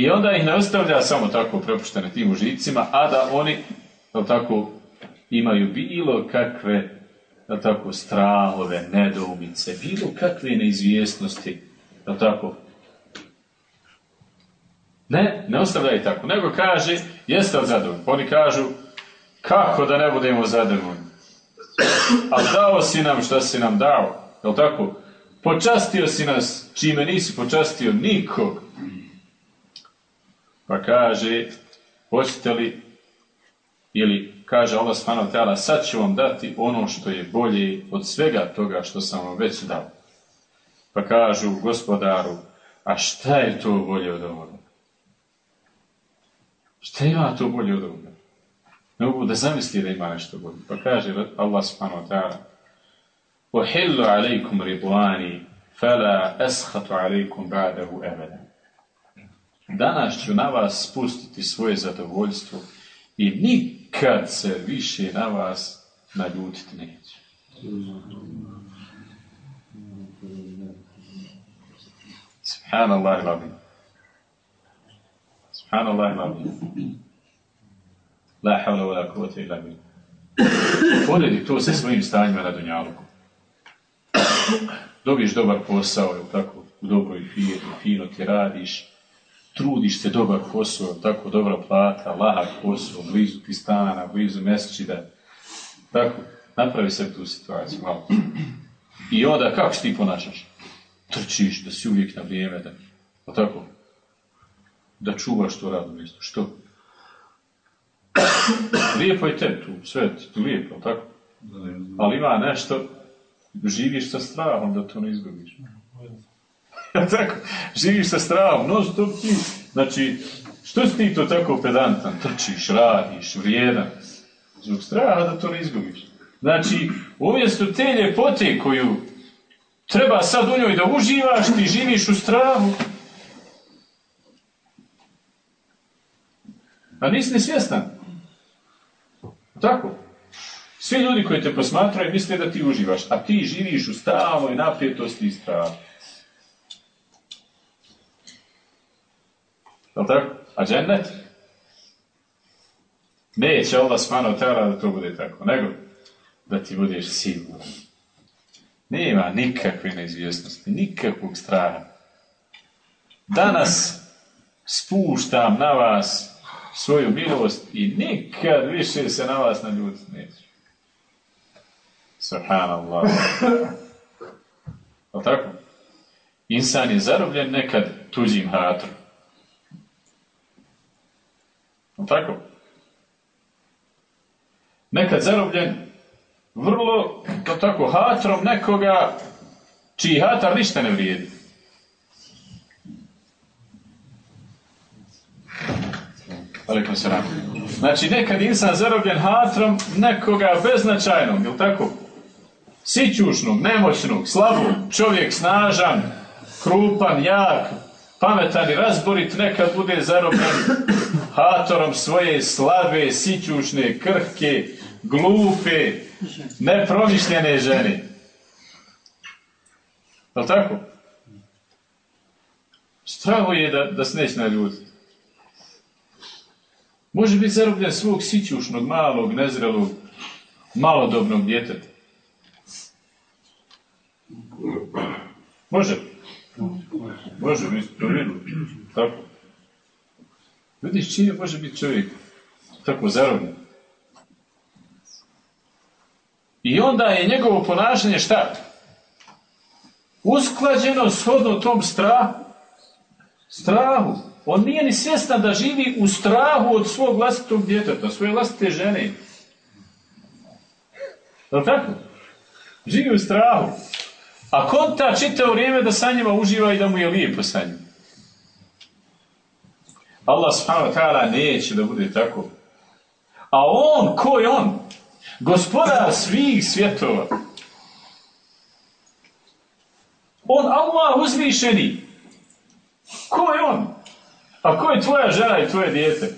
I onda ih ne ostavlja samo tako prepuštene tim užicima, a da oni, jel tako, imaju bilo kakve, jel tako, strahove, nedoumice, bilo kakve neizvjesnosti, jel tako. Ne, ne ostavlja i tako, nego kaže, jeste li zadovoljni? Oni kažu, kako da ne budemo zadovoljni? A dao si nam što si nam dao, jel tako? Počastio si nas čime nisi počastio nikog. Pa kaže, hoćete li, ili kaže Allah subhanahu ta'ala, sad ću vam dati ono što je bolje od svega toga što sam vam već dao. Pa kažu gospodaru, a šta je to bolje od ovoga? Šta ima to bolje od ovoga? Ne mogu da zamisli da ima nešto bolje. Pa kaže Allah subhanahu wa ta'ala, وَحِلُّ عَلَيْكُمْ رِضْوَانِي فَلَا أَسْخَتُ عَلَيْكُمْ بَعْدَهُ أَبَدًا Danas ću na vas spustiti svoje zadovoljstvo i nikad se više na vas naljutiti neće. Subhanallah ilavi. Subhanallah ilavi. La havla wa la kuvvete illa billah. Poredi to sa svojim stanjima na Dunjaluku. Dobiješ dobar posao, tako, u dobroj firmi, fino ti radiš, trudiš se dobar posao, tako dobra plata, lahak posao, blizu ti stana, blizu mesečida. Tako, napravi se tu situaciju malo. I onda kako ti ponašaš? Trčiš, da si uvijek na vrijeme, da, o tako, da čuvaš to radno mjesto. Što? lijepo je tebi tu, sve ti lijepo, tako? Ali ima nešto, živiš sa strahom da to ne izgubiš. tako, živiš sa strahom, no što ti, znači, što si ti to tako pedantan, trčiš, radiš, vrijedan, zbog straha da to ne izgubiš. Znači, umjesto te ljepote koju treba sad u njoj da uživaš, ti živiš u strahu, a nisi ni svjestan. Tako. Svi ljudi koji te posmatraju misle da ti uživaš, a ti živiš u stalnoj naprijetosti i strahu. Jel tako? A džennet? Neće Allah smano tera da to bude tako, nego da ti budeš siguran. Nema nikakve neizvjesnosti, nikakvog straha. Danas spuštam na vas svoju milost i nikad više se na vas naljutiti neću. Subhanallah. Jel tako? Insan je zarobljen nekad tuđim hatrom. Tako? Nekad zarobljen vrlo, to tako, hatrom nekoga čiji hatar ništa ne vrijedi. Alaikum salam. Znači, nekad insan zarobljen hatrom nekoga beznačajnog, jel tako? Sićušnog, nemoćnog, slabog, čovjek snažan, krupan, jak, pametan i razborit, nekad bude zarobljen hatorom svoje slabe, sićušne, krhke, glupe, nepromišljene žene. Je tako? Stravo je da, da se neće naljutiti. Može biti zarobljen svog sićušnog, malog, nezrelog, malodobnog djeteta. Može? Može, mi to. Tako. Vidiš čije može biti čovjek tako zarobljen. I onda je njegovo ponašanje šta? Usklađeno shodno tom strahu. Strahu. On nije ni svjestan da živi u strahu od svog vlastitog djeteta, svoje vlastite žene. Je tako? Živi u strahu. A konta čitao vrijeme da sa njima uživa i da mu je lijepo sa njima. Allah subhanahu wa ta'ala neće da bude tako. A on, ko je on? Gospodar svih svjetova. On, Allah uzvišeni. Ko je on? A ko je tvoja žena i tvoje dijete?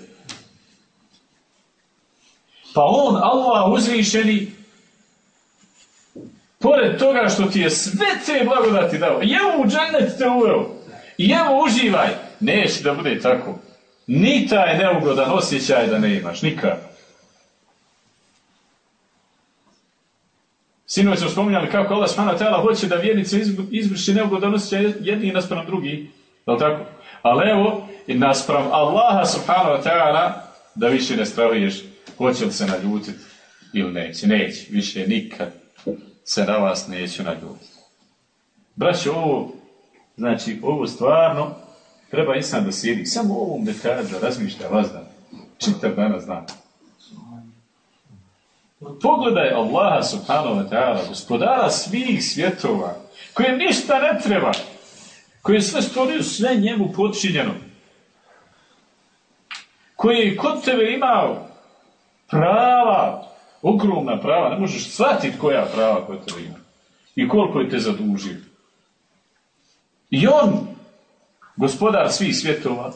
Pa on, Allah uzvišeni, pored toga što ti je sve te blagodati dao, i evo u džennet te uveo, i evo uživaj, neće da bude tako. Ni taj neugodan osjećaj da ne imaš, nikad. Sinoć smo spominjali kako Allah smana tela hoće da vjernice izvrši neugodan osjećaj jedni naspram drugi. Je tako? Ali evo, i naspram Allaha subhanahu wa ta'ala da više ne strahuješ hoće li se naljutiti ili neće. Neće, više nikad se na vas neću naljutiti. Braći, ovo, znači, ovo stvarno treba insan da sjedi. Samo ovom detalju da razmišlja vas da čitav danas zna. Pogledaj Allaha subhanahu wa ta'ala, gospodara svih svjetova, kojem ništa ne treba, koji sve stvorio sve njemu podčinjeno, koji je kod tebe imao prava, ogromna prava, ne možeš shvatiti koja prava kod tebe ima i koliko je te zadužio. I on, gospodar svih svjetova,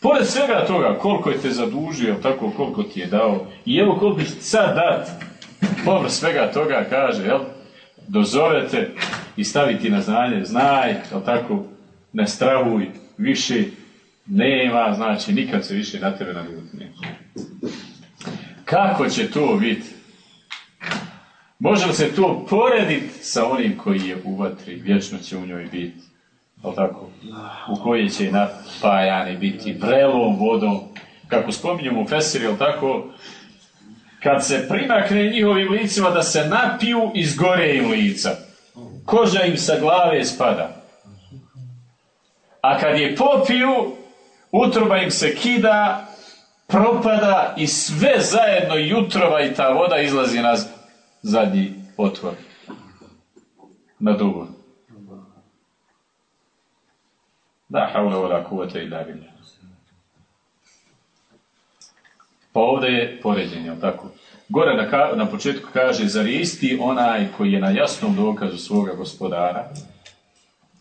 pored svega toga, koliko je te zadužio, tako koliko ti je dao, i evo koliko će sad dat, povrh svega toga kaže, jel, dozovete i staviti na znanje, znaj, jel tako, ne strahuj, više nema, znači nikad se više na tebe naljuti neće. Kako će to biti? Može li se to porediti sa onim koji je u vatri, vječno će u njoj biti, tako? U kojoj će napajani biti vrelom vodom, kako spominjemo u Fesir, tako? Kad se primakne njihovim licima da se napiju, izgore im lica. Koža im sa glave spada. A kad je popiju, utroba im se kida, propada i sve zajedno jutrova i ta voda izlazi na zadnji otvor. Na dugo. Da, haula vola kuvata i billah. Pa ovdje je poređenje, tako? Gore na, na početku kaže, zar isti onaj koji je na jasnom dokazu svoga gospodara,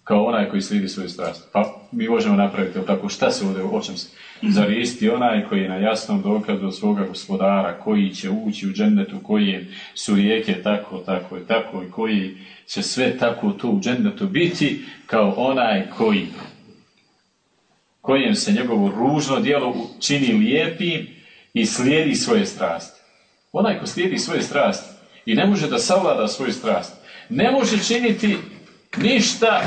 kao onaj koji slijedi svoju strast. Pa mi možemo napraviti tako šta se ovdje očem se. Zar isti onaj koji je na jasnom dokazu svoga gospodara, koji će ući u džennetu, koji su rijeke tako, tako i tako i koji će sve tako tu u džennetu biti, kao onaj koji kojem se njegovo ružno djelo čini lijepim i slijedi svoje strasti. Onaj ko slijedi svoje strasti i ne može da savlada svoju strast, ne može činiti ništa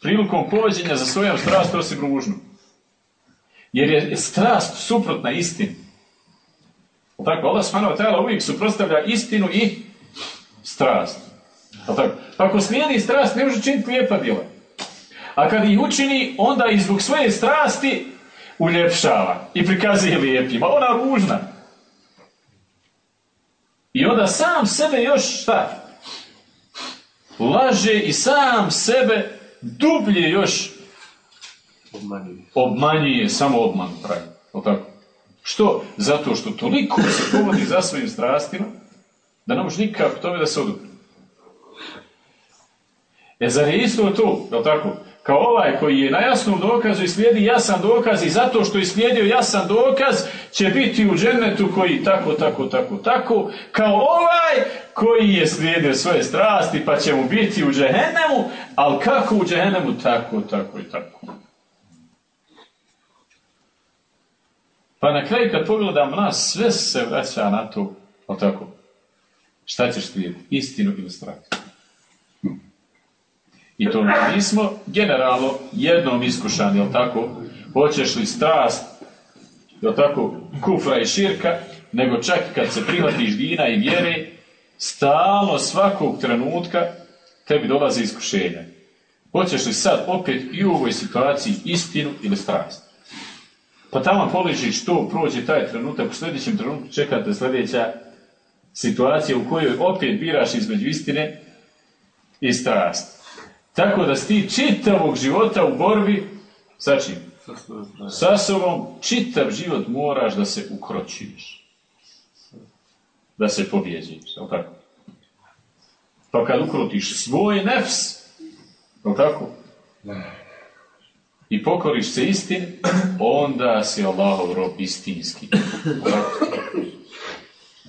prilikom poveđenja za svojom strast osim ružnu. Jer je strast suprotna istini. Tako, Allah subhanahu wa uvijek suprotstavlja istinu i strast. Tako, pa ako slijedi strast, ne može činiti lijepa djela. A kad ih učini, onda i zbog svoje strasti uljepšava i prikazuje lijepima. Ona ružna. I onda sam sebe još šta? laže i sam sebe dublje još obmanjuje, obmanjuje samo obman pravi. Tako? Što? Zato što toliko se povodi za svojim strastima, da ne može nikako tome da se odupri. E zar je isto to, je tako? Kao ovaj koji je na jasnom dokazu i slijedi jasan dokaz i zato što je slijedio jasan dokaz će biti u džennetu koji tako, tako, tako, tako, kao ovaj koji je slijedio svoje strasti pa će mu biti u džehennemu, ali kako u džehennemu, tako, tako i tako. Pa na kraju kad pogledam nas, sve se vraća na to, ali tako, šta ćeš slijediti, istinu ili strah. I to nismo generalno jednom iskušani, jel tako? Hoćeš li strast, jel tako, kufra i širka, nego čak kad se prihvatiš dina i vjere, stalno svakog trenutka tebi dolazi iskušenje. Hoćeš li sad opet i u ovoj situaciji istinu ili strast? Pa tamo poližiš to, prođe taj trenutak, u sljedećem trenutku čekate sljedeća situacija u kojoj opet biraš između istine i strast. Tako da si ti čitavog života u borbi, sa čim? Sa sobom, čitav život moraš da se ukročiš. Da se pobjeđiš, je tako? Pa kad ukrotiš svoj nefs, je tako? I pokoriš se istini, onda si Allahov rob istinski.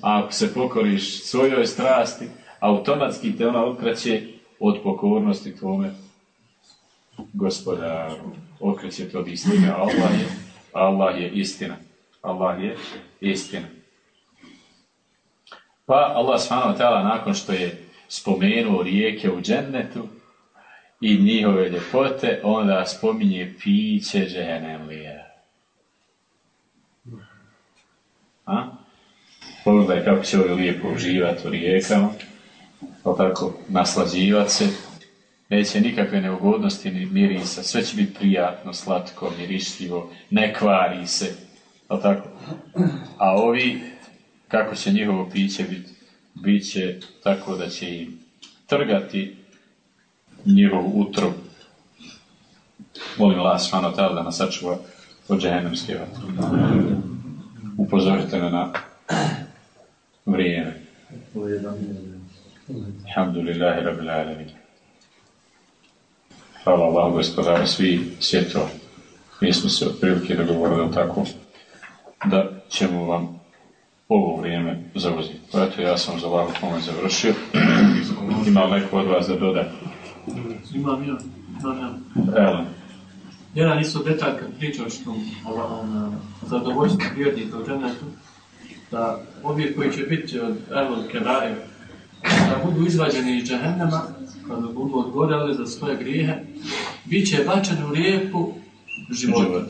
A ako se pokoriš svojoj strasti, automatski te ona okreće od pokornosti tvome gospodaru. Okreće to od istine. Allah je, Allah je istina. Allah je istina. Pa Allah wa nakon što je spomenuo rijeke u džennetu i njihove ljepote, onda spominje piće dženemlije. A? Pogledaj kako će ovi lijepo uživati u rijekama, pa tako naslađivati se. Neće nikakve neugodnosti ni mirisa, sve će biti prijatno, slatko, mirišljivo, ne kvari se, pa tako. A ovi, kako će njihovo piće biti? Biće tako da će im trgati njihov utrov. Molim Allah svano da nas sačuva od džehennemske vatre. Upozorite me na vrijeme. Alhamdulillahi rabbil alamin. Hvala Allah, gospodara svi svjetova. Mi smo se otprilike dogovorili tako da ćemo vam ovo vrijeme zauzeti. Pa eto, ja sam za ovako pomoć završio. Ima neko od vas da doda? Imam ja. Evo. Jedan isto detalj kad pričaš o on, zadovoljstvu vjernika u dženetu, da ovi koji će biti od Erlon Kebaje, da budu izvađeni iz džehennema, kada budu odgorali za svoje grijehe, bit će bačeni u rijeku života.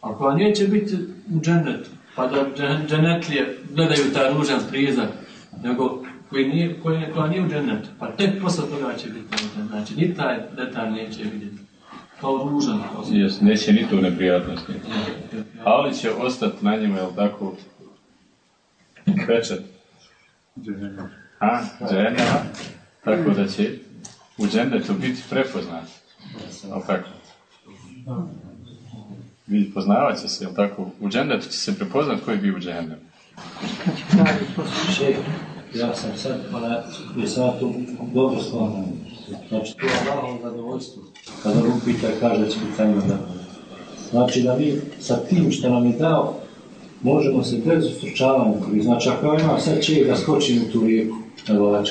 Ako neće biti u dženetu, pa da dženetlije gledaju taj ružan prizak, nego koji nije, koji, koja nije u dženetu, pa tek posle toga će biti u Znači, ni taj detalj neće vidjeti. Kao ružan. Jes, neće ni to neprijatnosti. Ali će ostati na njima, jel tako, pečat. A, dženema. Tako da će u dženetu biti prepoznat. Jel tako? Vi poznavat se, jel tako? U dženetu će se prepoznat koji bi u dženetu. Ja sam sad, ona, je sad dobro sklonio. Znači, to je Allahovo zadovoljstvo. Kada pita, kaže će biti tajno da. Znači da mi sa tim što nam je dao, možemo se bez ustručavanja znači ako ima sad će da skočim u tu rijeku, na.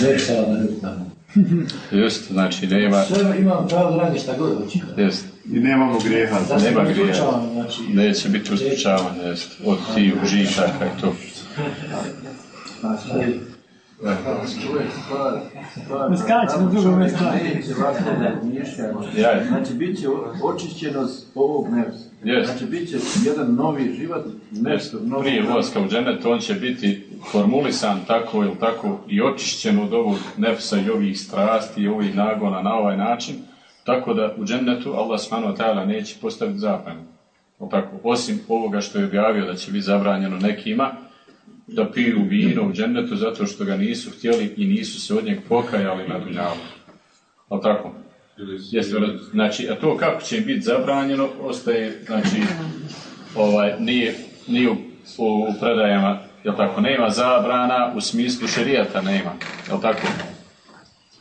Ne sada da ne tamo. Just, znači nema... Sve imam pravo da radi šta god hoće. Jest. I nemamo grijeha. Nema grijeha. Znači, Neće biti ustručavanja, jest. Od ti užitaka i to. Znači, Ne skače na drugom mjestu. Znači, bit će očišćenost ovog nefsa. Jest. Znači, bit će jedan novi život. Nešto prije ulaska u dženet, on će biti formulisan tako ili tako i očišćen od ovog nefsa i ovih strasti i ovih nagona na ovaj način, tako da u džennetu Allah subhanahu wa ta'ala neće postaviti zabranu. Tako, osim ovoga što je objavio da će biti zabranjeno nekima, da piju vino u džennetu zato što ga nisu htjeli i nisu se od njeg pokajali na dunjavu. Ali tako? Jeste, znači, a to kako će biti zabranjeno, ostaje, znači, ovaj, nije, nije u, u predajama, jel tako, nema zabrana, u smislu šerijata nema, jel tako?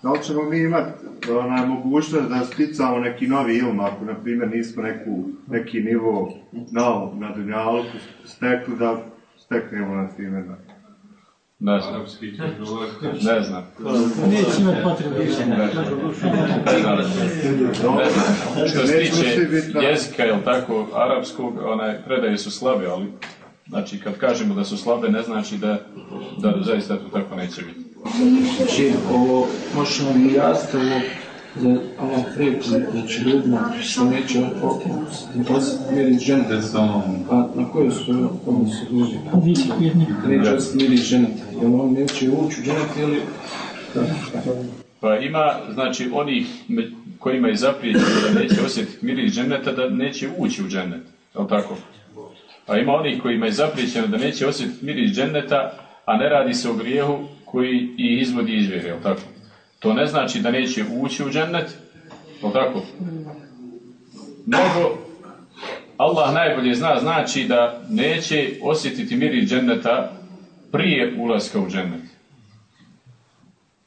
Da li ćemo mi imati onaj, mogućnost da sticamo neki novi ilm, ako na primjer nismo neku, neki nivo novog na dunjalku stekli, da steknemo na primjer na Ne znam. Ne znam. Neće imati. Ne znam. Što se tiče jezika, jel tako, arapskog, onaj, predaje su slabe, ali Znači, kad kažemo da su slabe, ne znači da, da zaista to tako neće biti. Znači, ovo, možemo mi ovo da Allah preti znači, ljudima što neće miris žene. A na koje su to odnosi ljudi? Neće miris žene. Jel on neće ući u dženet ili... Pa ima, znači, onih kojima je zapriječeno da neće osjetiti miris dženeta, da neće ući u dženet. Je tako? A ima onih kojima je zapriječeno da neće osjetiti miris dženeta, a ne radi se o grijehu koji i izvodi iz vjere, je tako? To ne znači da neće ući u džennet, je tako? Allah najbolje zna, znači da neće osjetiti miris dženneta prije ulaska u džennet.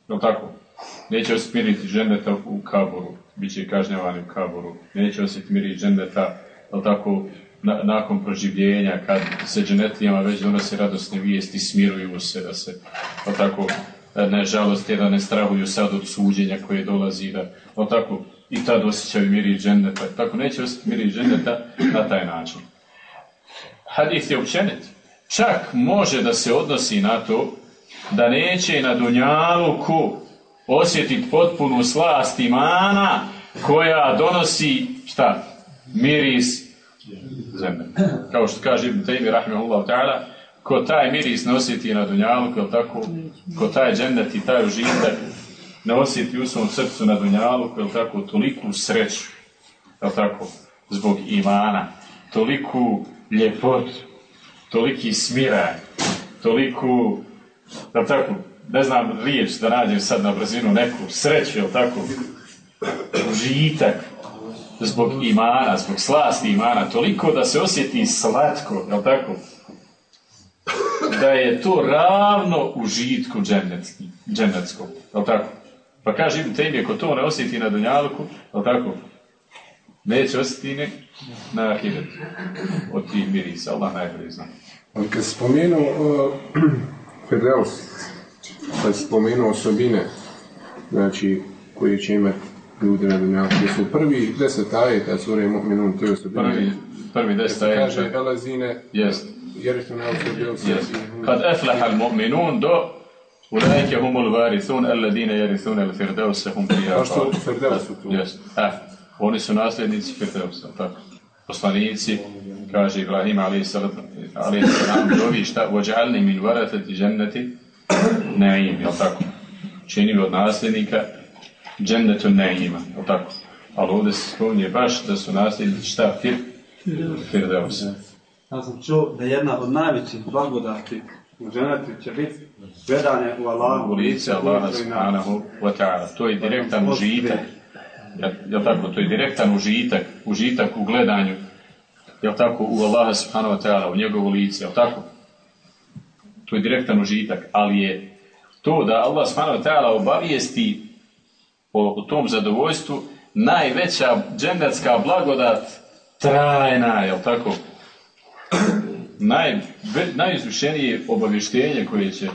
Je tako? Neće osjetiti miris dženneta u kaboru, bit će kažnjavani u kaboru. Neće osjetiti miris dženneta, je tako, na- nakon proživljenja, kad se dženetlijama već donose radosne vijesti, smiruju se, da se, je tako, ne žalosti, da ne strahuju sad od suđenja koje dolazi, da, je tako, i tad osjećaju miris dženneta. Tako neće osjetiti miris dženneta na taj način. Hadith je općenit. Čak može da se odnosi na to da neće na Dunjaluku osjetiti potpunu slast imana koja donosi šta? Miris zemlje. Kao što kaže Ibn Taymi rahimahullahu ta'ala, ko taj miris ne osjeti na Dunjaluku, tako? Ko taj džennet i taj užitak ne osjeti u svom srcu na Dunjaluku, jel tako? Toliku sreću, jel tako? Zbog imana, toliku ljepotu, toliki smiraj, toliku, jel tako? Ne znam riječ da nađem sad na brzinu neku sreću, jel tako? Užitak, zbog imana, zbog slasti imana, toliko da se osjeti slatko, jel tako? Da je to ravno užitku džennetskom, jel tako? Pa kaže Ibn Taymi, ako to ne osjeti na Dunjaluku, jel tako? Neće osjeti ni na Ahiretu od tih mirisa, Allah najbolje zna. Ali kad spomenuo uh, Firdaus, kad spomenuo osobine, znači, koje će imati ljudi na dunjalu, gdje su prvi deset ajeta sure Mu'minun, to je osobine. Prvi, prvi deset ajeta. Kaže, Elazine, Jest. jer su na osobine Jest. Kad aflaha al-mu'minun do Ulaike humul varithun alladine yarithuna al-firdausa hum fiha A što u Firdausu tu? Jest. Eh, oni su nasljednici Firdausa, tako. Poslanici, kaže Ibrahim a.s. dovi šta, vođalni min varatati dženneti naim, jel tako? Čini od nasljednika džennetu naima, jel tako? Ali ovdje se spominje baš da su nasljednici šta? Fir, Firdausa. Ja sam čuo da jedna od najvećih blagodati u ženetu će biti gledanje u Allahu. u lice Allaha subhanahu wa ta'ala. To je direktan užitak. Jel, tako? To je direktan užitak. Užitak u gledanju. Jel tako? U Allaha subhanahu wa ta'ala, u njegovo lice. Jel tako? To je direktan užitak. Ali je to da Allah subhanahu wa ta'ala obavijesti o, o tom zadovoljstvu najveća džennetska blagodat trajna, jel tako? Naj, najizvišenije obavještenje koje će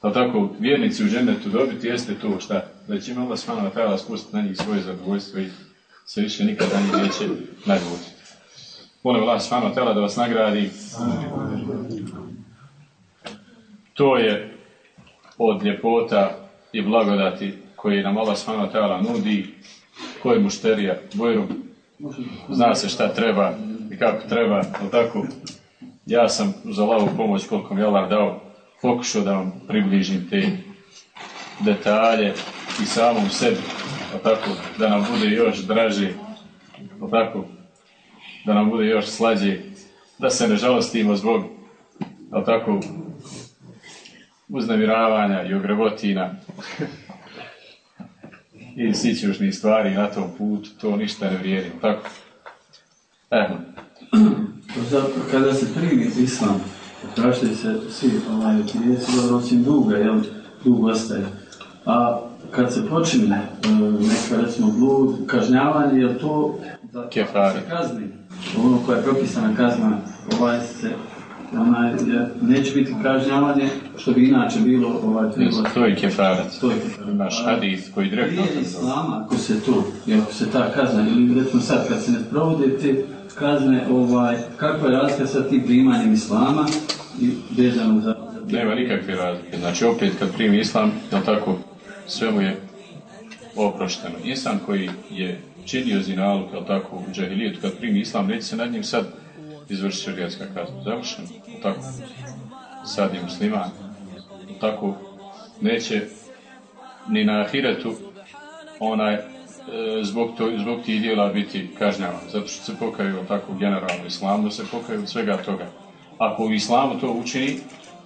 pa tako vjernici u džennetu dobiti jeste to šta da će im Allah wa ta'ala spustiti na njih svoje zadovoljstvo i se više nikada njih neće naljutiti. Molim Allah wa ta'ala da vas nagradi. To je od ljepota i blagodati koje nam Allah wa ta'ala nudi ko je mušterija, bojru, zna se šta treba i kako treba, jel tako? Ja sam uz Allahovu pomoć koliko mi je Allah dao pokušao da vam približim te detalje i samom sebi, jel tako? Da nam bude još draže, jel tako? Da nam bude još slađe, da se ne žalostimo zbog, tako? Uznemiravanja i ogrevotina i sićušnih stvari na tom putu, to ništa ne vrijedi, tako? Evo, kada se primi islam, praštaju se svi ovaj, dobro, osim duga, jel, dug ostaje. A kad se počine e, neka, recimo, blud, kažnjavanje, je to da se kazni? Ono koja je propisana kazna, ovaj se, onaj, neće biti kažnjavanje, što bi inače bilo, ovaj, trebalo. to je kefarac. To je kefarac. Naš hadis koji direktno... Prije islama, ako se to, ako se ta kazna, ili recimo sad kad se ne provode te kazne, ovaj, kakva je razlika sa tim primanjem islama i vezano za... Nema nikakve razlike. Znači opet kad primi islam, jel tako, sve mu je oprošteno. Insan koji je činio zinaluk, jel tako, u džahilijetu, kad primi islam, neće se nad njim sad izvršiti šarijatska kazna. Završeno, tako. Sad je musliman, tako, neće ni na ahiretu onaj zbog, to, zbog tih dijela biti kažnjavan. Zato što se pokaju tako generalno islamu, da se pokaju od svega toga. Ako u islamu to učini,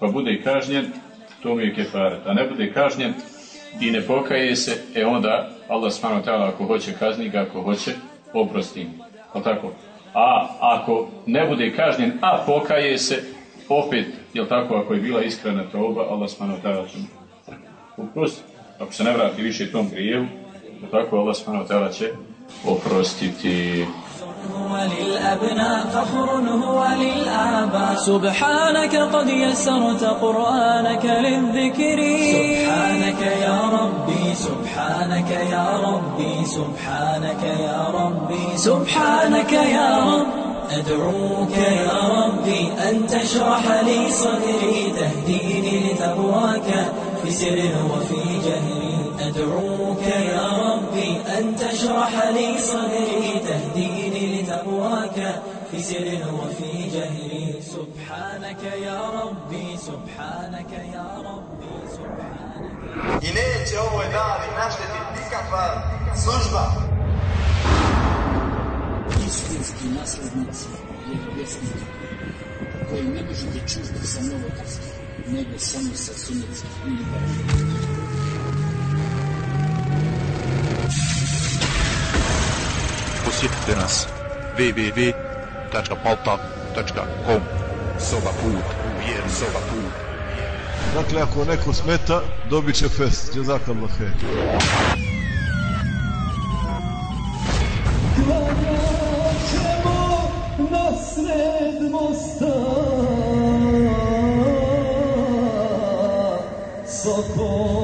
pa bude kažnjen, to mu je kefaret. A ne bude kažnjen i ne pokaje se, e onda Allah subhanahu wa ta'ala ako hoće kazni ga, ako hoće oprosti. Jel tako? A ako ne bude kažnjen, a pokaje se, opet, jel tako, ako je bila iskrena toba, Allah subhanahu wa ta'ala će mu oprostiti. Ako se ne vrati više tom grijevu, jel tako, Allah subhanahu wa ta'ala će oprostiti. هو للأبناء فخر هو للآباء سبحانك قد يسرت قرآنك للذكر. سبحانك يا ربي سبحانك يا ربي سبحانك يا ربي سبحانك يا رب. أدعوك يا ربي أن تشرح لي صدري تهديني لتقواك في سر وفي جهري. أدعوك يا ربي ربي أن تشرح لي صدري تهديني لتقواك في سر وفي جهلي سبحانك يا ربي سبحانك يا ربي سبحانك. إليك هو داري نشتي نكفى سجبة Istinski naslednici vjerovjesnika, koji ne možete čuti sa novotarskih, nego samo sa sunnitskih ili baš. Posjetite nas www.paltak.com Soba put, vjer soba put. Dakle, ako neko smeta, dobit će fest. Jazakallah khair. ćemo na sred mosta Soko